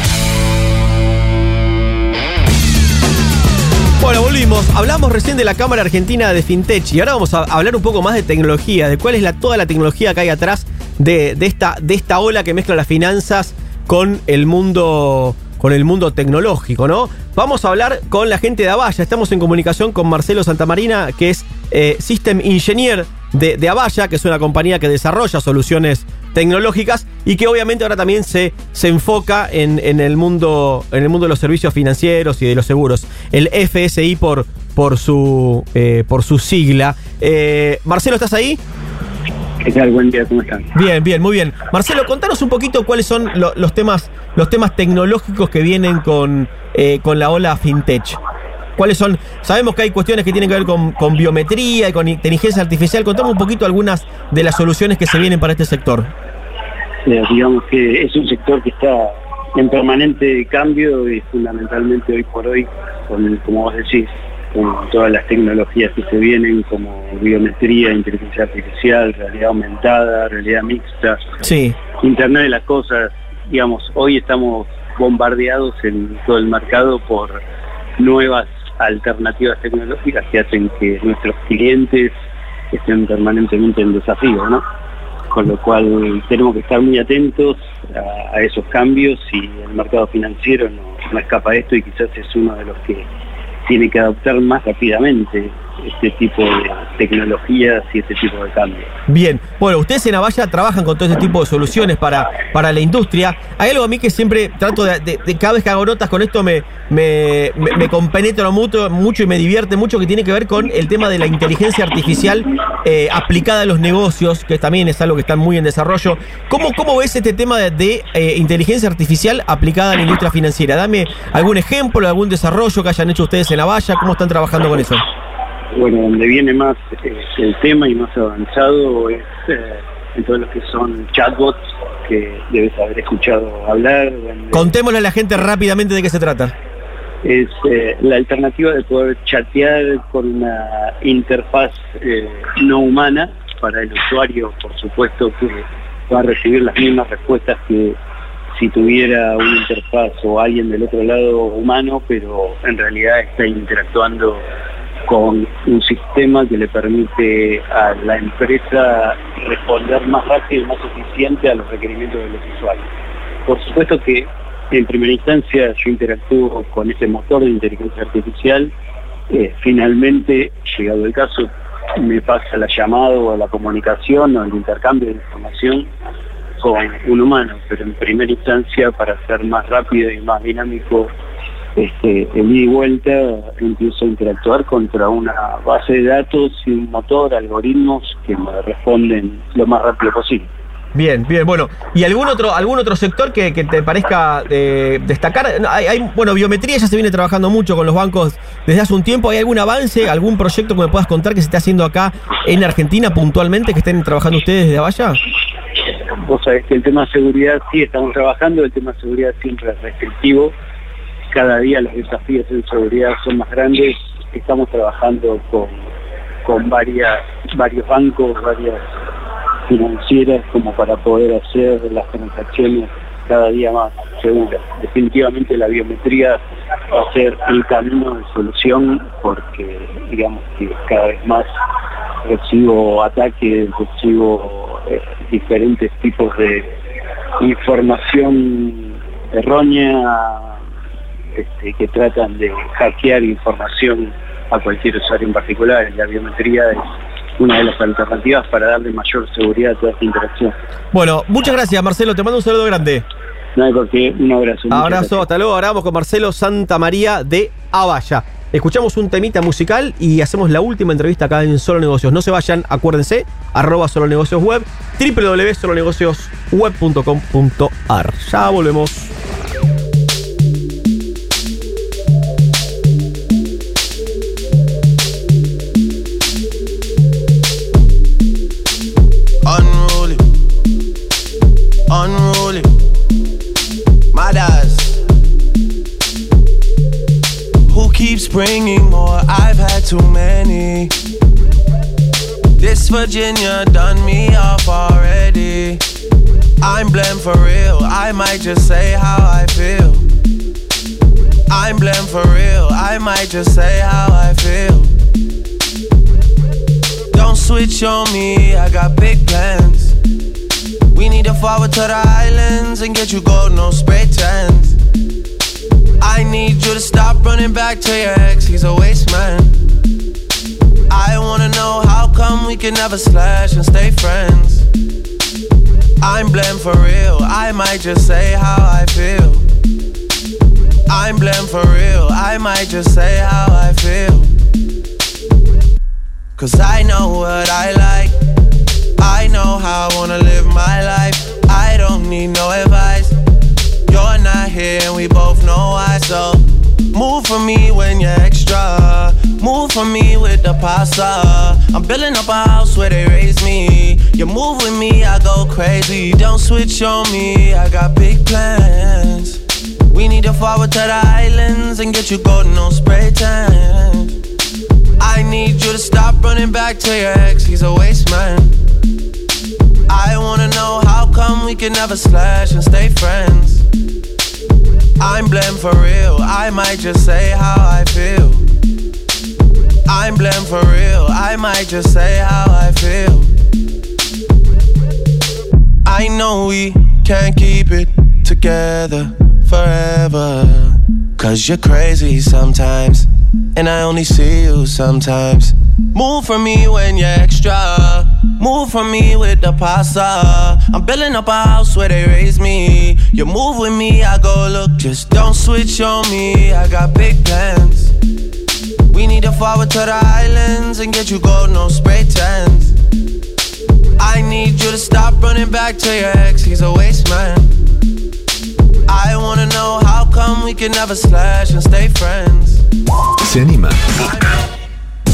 Bueno, volvimos. Hablamos recién de la Cámara Argentina de FinTech y ahora vamos a hablar un poco más de tecnología, de cuál es la, toda la tecnología que hay atrás de, de esta, de esta ola que mezcla las finanzas con el mundo con el mundo tecnológico, ¿no? Vamos a hablar con la gente de Avaya. Estamos en comunicación con Marcelo Santamarina, que es eh, System Engineer de, de Avaya, que es una compañía que desarrolla soluciones tecnológicas y que obviamente ahora también se, se enfoca en, en el mundo, en el mundo de los servicios financieros y de los seguros. El FSI por, por, su, eh, por su sigla. Eh, Marcelo, ¿estás ahí? ¿Qué tal? Buen día, ¿cómo están? Bien, bien, muy bien. Marcelo, contanos un poquito cuáles son lo- los temas, los temas tecnológicos que vienen con, eh, con la ola fintech. ¿Cuáles son? Sabemos que hay cuestiones que tienen que ver con, con biometría y con inteligencia artificial. Contame un poquito algunas de las soluciones que se vienen para este sector. Eh, digamos que es un sector que está en permanente cambio y fundamentalmente hoy por hoy, con, como vos decís, con todas las tecnologías que se vienen como biometría, inteligencia artificial, realidad aumentada, realidad mixta, Sí. Internet de las cosas, digamos, hoy estamos bombardeados en todo el mercado por nuevas alternativas tecnológicas que hacen que nuestros clientes estén permanentemente en desafío, ¿no? Con lo cual tenemos que estar muy atentos a, a esos cambios y el mercado financiero no, no escapa a esto y quizás es uno de los que tiene que adoptar más rápidamente este tipo de tecnologías y este tipo de cambios. Bien, bueno, ustedes en Avaya trabajan con todo ese tipo de soluciones para, para la industria. Hay algo a mí que siempre trato de, de- cada vez que hago notas con esto me, me, me, compenetro mucho, mucho y me divierte mucho que tiene que ver con el tema de la inteligencia artificial eh, aplicada a los negocios, que también es algo que está muy en desarrollo. ¿Cómo, cómo ves este tema de, eh, inteligencia artificial aplicada a la industria financiera? Dame algún ejemplo, algún desarrollo que hayan hecho ustedes en Avaya, cómo están trabajando con eso. Bueno, donde viene más eh, el tema y más avanzado es eh, en todo lo que son chatbots, que debes haber escuchado hablar. Contémosle a la gente rápidamente de qué se trata. Es eh, la alternativa de poder chatear con una interfaz eh, no humana para el usuario, por supuesto que va a recibir las mismas respuestas que si tuviera una interfaz o alguien del otro lado humano, pero en realidad está interactuando con un sistema que le permite a la empresa responder más rápido y más eficiente a los requerimientos de los usuarios. Por supuesto que en primera instancia yo interactúo con ese motor de inteligencia artificial, eh, finalmente, llegado el caso, me pasa la llamada o la comunicación o el intercambio de información con un humano, pero en primera instancia para ser más rápido y más dinámico este, el ida y vuelta empiezo a interactuar contra una base de datos y un motor, algoritmos que me responden lo más rápido posible. Bien, bien, bueno. ¿Y algún otro, algún otro sector que, que te parezca eh, destacar? Hay, hay- bueno, biometría ya se viene trabajando mucho con los bancos desde hace un tiempo. ¿Hay algún avance, algún proyecto que me puedas contar que se esté haciendo acá en Argentina puntualmente, que estén trabajando ustedes desde Avaya? Vos sabés que el tema de seguridad sí estamos trabajando, el tema de seguridad siempre es restrictivo, cada día los desafíos en seguridad son más grandes, estamos trabajando con, con varias, varios bancos, varias financieras como para poder hacer las transacciones cada día más seguras. Definitivamente la biometría va a ser el camino de solución porque digamos que cada vez más recibo ataques, recibo eh, diferentes tipos de información errónea este, que tratan de hackear información a cualquier usuario en particular. La biometría es una de las alternativas para darle mayor seguridad a toda esta interacción. Bueno, muchas gracias, Marcelo. Te mando un saludo grande. No hay por qué, un abrazo. Abrazo, hasta luego. Ahora vamos con Marcelo Santa María de Avaya. Escuchamos un temita musical y hacemos la última entrevista acá en Solo Negocios. No se vayan, acuérdense, arroba Solo Negocios Web, www.solonegociosweb.com.ar. Ya volvemos. Bringing more? I've had too many. This Virginia done me off already. I'm blamed for real. I might just say how I feel. I'm blamed for real. I might just say how I feel. Don't switch on me, I got big plans. We need to forward to the islands and get you gold, no spray tents. I need you to stop running back to your ex, he's a waste man. I wanna know how come we can never slash and stay friends. I'm blamed for real, I might just say how I feel. I'm blamed for real, I might just say how I feel. Cause I know what I like, I know how I wanna live my life. I don't need no advice. Here and we both know why, so move for me when you're extra. Move for me with the pasta. I'm building up a house where they raise me. You move with me, I go crazy. Don't switch on me, I got big plans. We need to forward to the islands and get you golden on spray tan. I need you to stop running back to your ex, he's a waste man. I wanna know how come we can never slash and stay friends. I'm blamed for real, I might just say how I feel. I'm blamed for real, I might just say how I feel. I know we can't keep it together forever. Cause you're crazy sometimes, and I only see you sometimes. Move for me when you're extra. Move for me with the pasta. I'm building up a house where they raise me. You move with me, I go look. Just don't switch on me. I got big plans. We need to forward to the islands and get you gold, no spray tents. I need you to stop running back to your ex, he's a waste man. I wanna know how come we can never slash and stay friends. Se animan, buscan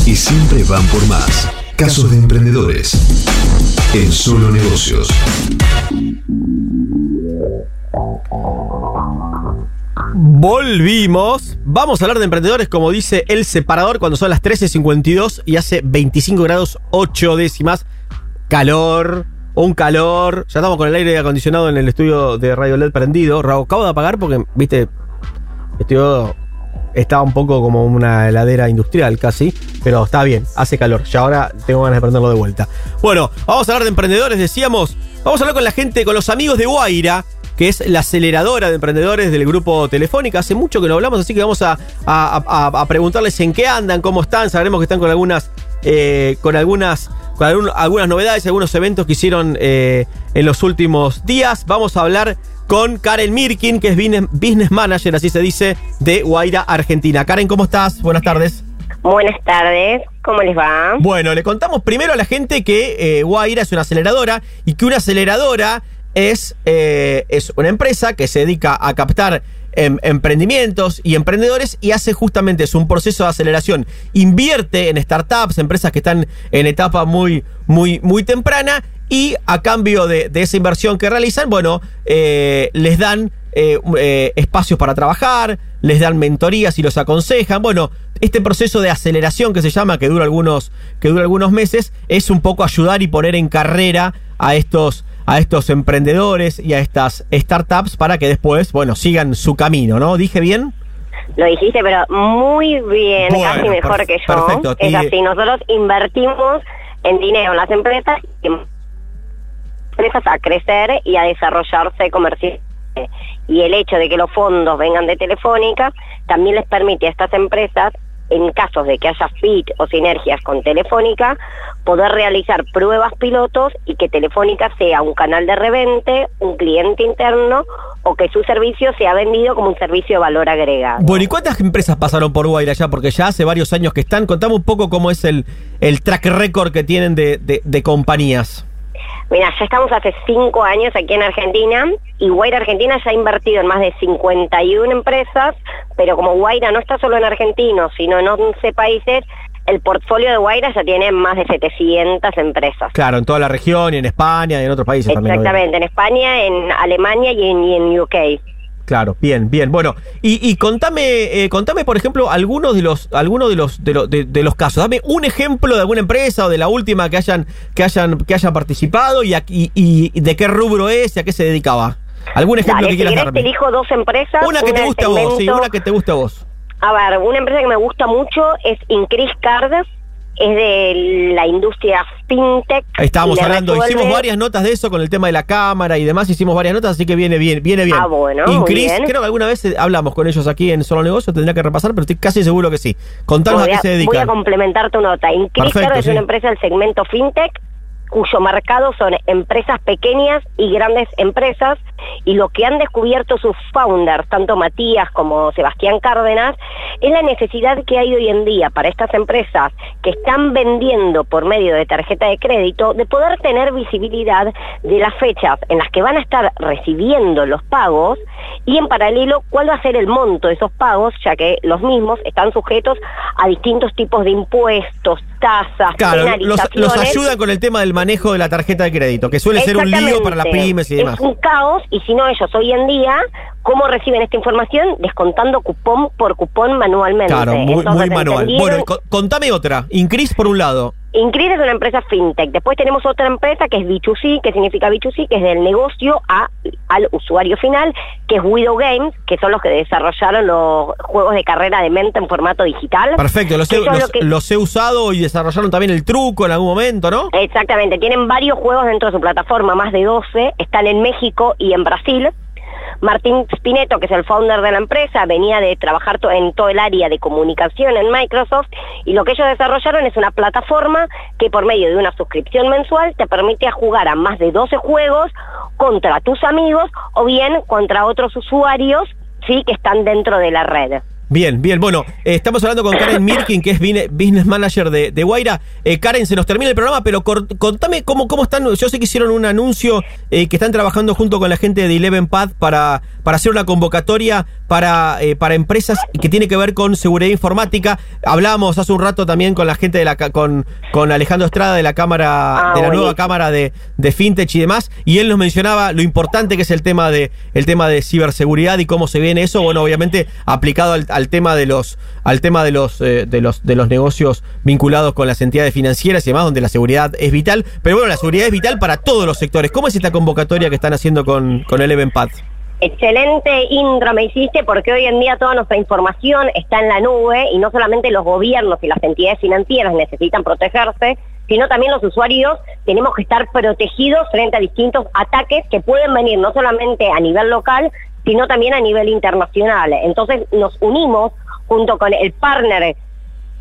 y siempre van por más. Casos de emprendedores en Solo Negocios. Volvimos. Vamos a hablar de emprendedores, como dice el separador, cuando son las 13.52 y hace 25 grados 8 décimas. Calor, un calor. Ya estamos con el aire acondicionado en el estudio de Radio LED prendido. Acabo de apagar porque, viste, el estudio estaba un poco como una heladera industrial casi, pero está bien, hace calor. Ya ahora tengo ganas de prenderlo de vuelta. Bueno, vamos a hablar de emprendedores, decíamos. Vamos a hablar con la gente, con los amigos de Guaira, que es la aceleradora de emprendedores del grupo Telefónica. Hace mucho que no hablamos, así que vamos a preguntarles en qué andan, cómo están. Sabremos que están con algunas, eh, con algunas, con algún- algunas novedades, algunos eventos que hicieron eh, en los últimos días. Vamos a hablar con Karen Mirkin, que es business- manager, así se dice, de Guaira, Argentina. Karen, ¿cómo estás? Buenas tardes. Buenas tardes, ¿cómo les va? Bueno, le contamos primero a la gente que eh, Guaira es una aceleradora y que una aceleradora es, eh, es una empresa que se dedica a captar em, emprendimientos y emprendedores y hace justamente es un proceso de aceleración. Invierte en startups, empresas que están en etapa muy, muy, muy temprana y a cambio de, de esa inversión que realizan, bueno, eh, les dan eh, eh, espacios para trabajar, les dan mentorías y los aconsejan. Bueno, este proceso de aceleración que se llama, que dura algunos, que dura algunos meses, es un poco ayudar y poner en carrera a estos, a estos emprendedores y a estas startups para que después, bueno, sigan su camino, ¿no? ¿Dije bien? Lo dijiste, pero muy bien, Bueno, casi mejor que yo. perfecto. Es Y- así, nosotros invertimos en dinero en las empresas, empresas a crecer y a desarrollarse comercialmente. Y el hecho de que los fondos vengan de Telefónica también les permite a estas empresas, en casos de que haya fit o sinergias con Telefónica, poder realizar pruebas pilotos y que Telefónica sea un canal de revente, un cliente interno o que su servicio sea vendido como un servicio de valor agregado. Bueno, ¿y cuántas empresas pasaron por Guaira ya? Porque ya hace varios años que están. Contame un poco cómo es el, el track record que tienen de, de- de compañías. Mira, ya estamos hace cinco años aquí en Argentina y Guaira Argentina ya ha invertido en más de 51 empresas, pero como Guaira no está solo en argentinos, sino en 11 países, el portfolio de Guaira ya tiene más de 700 empresas. Claro, en toda la región y en España y en otros países también. Exactamente, en España, en Alemania y en, y en UK. Claro, bien, bien. Bueno, y, y contame, eh, contame, por ejemplo, algunos de los, algunos de los, de, los- de- de los casos. Dame un ejemplo de alguna empresa o de la última que hayan, que hayan, que hayan participado y, a- y- y de qué rubro es y a qué se dedicaba. ¿Algún ejemplo Dale, que quieras darme? te elijo dos empresas. Una que te del guste a vos, sí, una que te guste a vos. A ver, una empresa que me gusta mucho es Increase Card, es de la industria fintech. Ahí estábamos hablando, resuelve- hicimos varias notas de eso con el tema de la cámara y demás, hicimos varias notas, así que viene bien, viene bien. Ah, bueno, bien. creo que alguna vez eh, hablamos con ellos aquí en Solo Negocio, tendría que repasar, pero estoy casi seguro que sí. Contanos voy a qué se Voy a dedican. complementar tu nota. Perfecto, Card es sí. una empresa del segmento fintech cuyo mercado son empresas pequeñas y grandes empresas y lo que han descubierto sus founders, tanto Matías como Sebastián Cárdenas, es la necesidad que hay hoy en día para estas empresas que están vendiendo por medio de tarjeta de crédito de poder tener visibilidad de las fechas en las que van a estar recibiendo los pagos y en paralelo cuál va a ser el monto de esos pagos, ya que los mismos están sujetos a distintos tipos de impuestos, tasas, Claro, los, los ayudan con el tema del manejo de la tarjeta de crédito, que suele ser un lío para las pymes y demás. Es un caos y si no ellos hoy en día, ¿cómo reciben esta información? Descontando cupón por cupón manualmente. Claro, muy, manual. Bueno, co- contame otra. Increase por un lado. Increase es una empresa fintech. Después tenemos otra empresa que es B2C, que significa B2C, que es del negocio a, al usuario final, que es Widow Games, que son los que desarrollaron los juegos de carrera de mente en formato digital. Perfecto, los he, los- lo que- los he usado y desarrollaron también el truco en algún momento, ¿no? Exactamente, tienen varios juegos dentro de su plataforma, más de 12, están en México y en Brasil. Martín Spineto, que es el founder de la empresa, venía de trabajar en todo el área de comunicación en Microsoft y lo que ellos desarrollaron es una plataforma que por medio de una suscripción mensual te permite jugar a más de 12 juegos contra tus amigos o bien contra otros usuarios sí que están dentro de la red. Bien, bien. Bueno, eh, estamos hablando con Karen Mirkin, que es Business Manager de, de Guaira. Eh, Karen, se nos termina el programa, pero contame cómo, cómo están. Yo sé que hicieron un anuncio eh, que están trabajando junto con la gente de Eleven Pad para, para hacer una convocatoria para, eh, para empresas que tiene que ver con seguridad informática. Hablábamos hace un rato también con la gente de la con, con Alejandro Estrada de la cámara, Ah, de la nueva cámara de, de fintech y demás, y él nos mencionaba lo importante que es el tema de el tema de ciberseguridad y cómo se viene eso, bueno, obviamente aplicado al, al tema de los al tema de los eh, de los de los negocios vinculados con las entidades financieras y demás, donde la seguridad es vital, pero bueno, la seguridad es vital para todos los sectores. ¿Cómo es esta convocatoria que están haciendo con con Eleven Pad? Excelente intro me hiciste porque hoy en día toda nuestra información está en la nube y no solamente los gobiernos y las entidades financieras necesitan protegerse, sino también los usuarios tenemos que estar protegidos frente a distintos ataques que pueden venir no solamente a nivel local, sino también a nivel internacional. Entonces nos unimos junto con el partner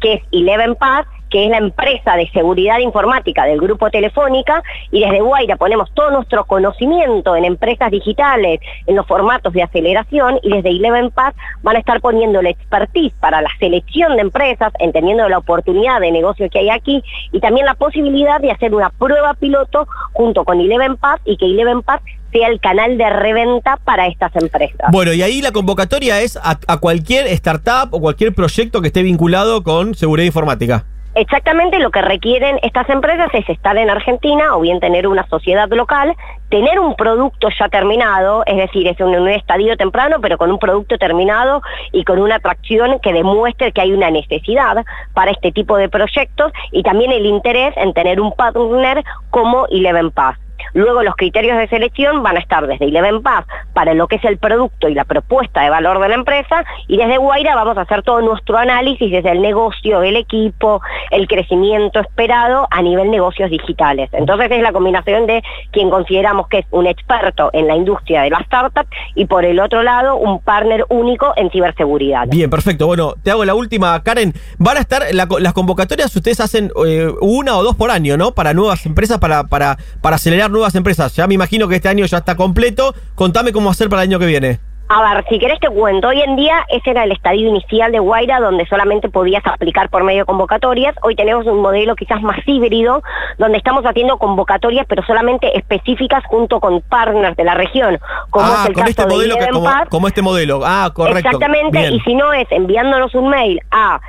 que es Eleven Pass, que es la empresa de seguridad informática del grupo Telefónica, y desde Guaira ponemos todo nuestro conocimiento en empresas digitales, en los formatos de aceleración, y desde Eleven Pass van a estar poniendo la expertise para la selección de empresas, entendiendo la oportunidad de negocio que hay aquí, y también la posibilidad de hacer una prueba piloto junto con Eleven Pass y que Eleven Pass sea el canal de reventa para estas empresas. Bueno, y ahí la convocatoria es a, a cualquier startup o cualquier proyecto que esté vinculado con seguridad informática. Exactamente lo que requieren estas empresas es estar en Argentina o bien tener una sociedad local, tener un producto ya terminado, es decir, es un, un estadio temprano, pero con un producto terminado y con una atracción que demuestre que hay una necesidad para este tipo de proyectos y también el interés en tener un partner como Eleven Pass. Luego los criterios de selección van a estar desde Eleven Pass para lo que es el producto y la propuesta de valor de la empresa y desde Guaira vamos a hacer todo nuestro análisis desde el negocio, el equipo, el crecimiento esperado a nivel negocios digitales. Entonces es la combinación de quien consideramos que es un experto en la industria de la startup y por el otro lado un partner único en ciberseguridad. Bien, perfecto. Bueno, te hago la última, Karen. Van a estar las convocatorias, ustedes hacen eh, una o dos por año, ¿no? Para nuevas empresas, para, para, para acelerar nuevas empresas. Ya me imagino que este año ya está completo. Contame cómo hacer para el año que viene. A ver, si querés te cuento, hoy en día ese era el estadio inicial de Guaira donde solamente podías aplicar por medio de convocatorias. Hoy tenemos un modelo quizás más híbrido donde estamos haciendo convocatorias pero solamente específicas junto con partners de la región, como ah, es el con caso este de modelo, que, como, este modelo. Ah, correcto. Exactamente, Bien. y si no es enviándonos un mail a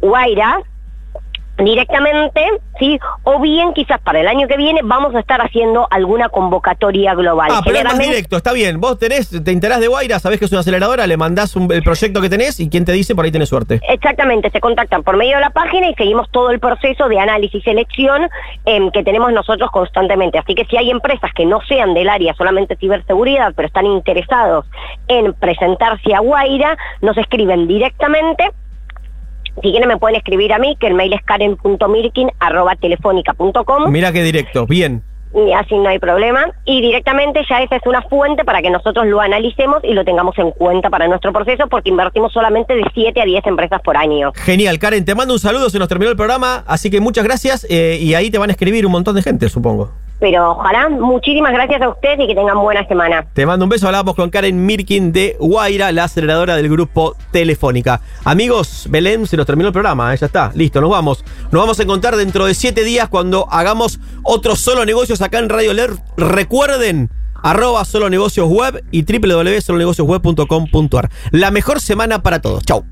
Guaira directamente, ¿sí? O bien quizás para el año que viene vamos a estar haciendo alguna convocatoria global. Ah, pero es más Generalmente- directo, está bien. Vos tenés, te enterás de Guaira, sabés que es una aceleradora, le mandás un- el proyecto que tenés y quien te dice por ahí tenés suerte. Exactamente, se contactan por medio de la página y seguimos todo el proceso de análisis y selección em, que tenemos nosotros constantemente. Así que si hay empresas que no sean del área solamente ciberseguridad, pero están interesados en presentarse a Guaira, nos escriben directamente. Si quieren me pueden escribir a mí, que el mail es karen.mirkin.telefónica.com. Mira qué directo, bien. Y así no hay problema. Y directamente ya esa es una fuente para que nosotros lo analicemos y lo tengamos en cuenta para nuestro proceso, porque invertimos solamente de 7 a 10 empresas por año. Genial, Karen, te mando un saludo, se nos terminó el programa, así que muchas gracias eh, y ahí te van a escribir un montón de gente, supongo. Pero ojalá, muchísimas gracias a ustedes y que tengan buena semana. Te mando un beso, hablamos con Karen Mirkin de Guaira, la aceleradora del grupo Telefónica. Amigos, Belén, se nos terminó el programa, eh, ya está, listo, nos vamos. Nos vamos a encontrar dentro de siete días cuando hagamos otros solo negocios acá en Radio Ler. Recuerden, arroba solo negocios web y www.solonegociosweb.com.ar. La mejor semana para todos. Chau.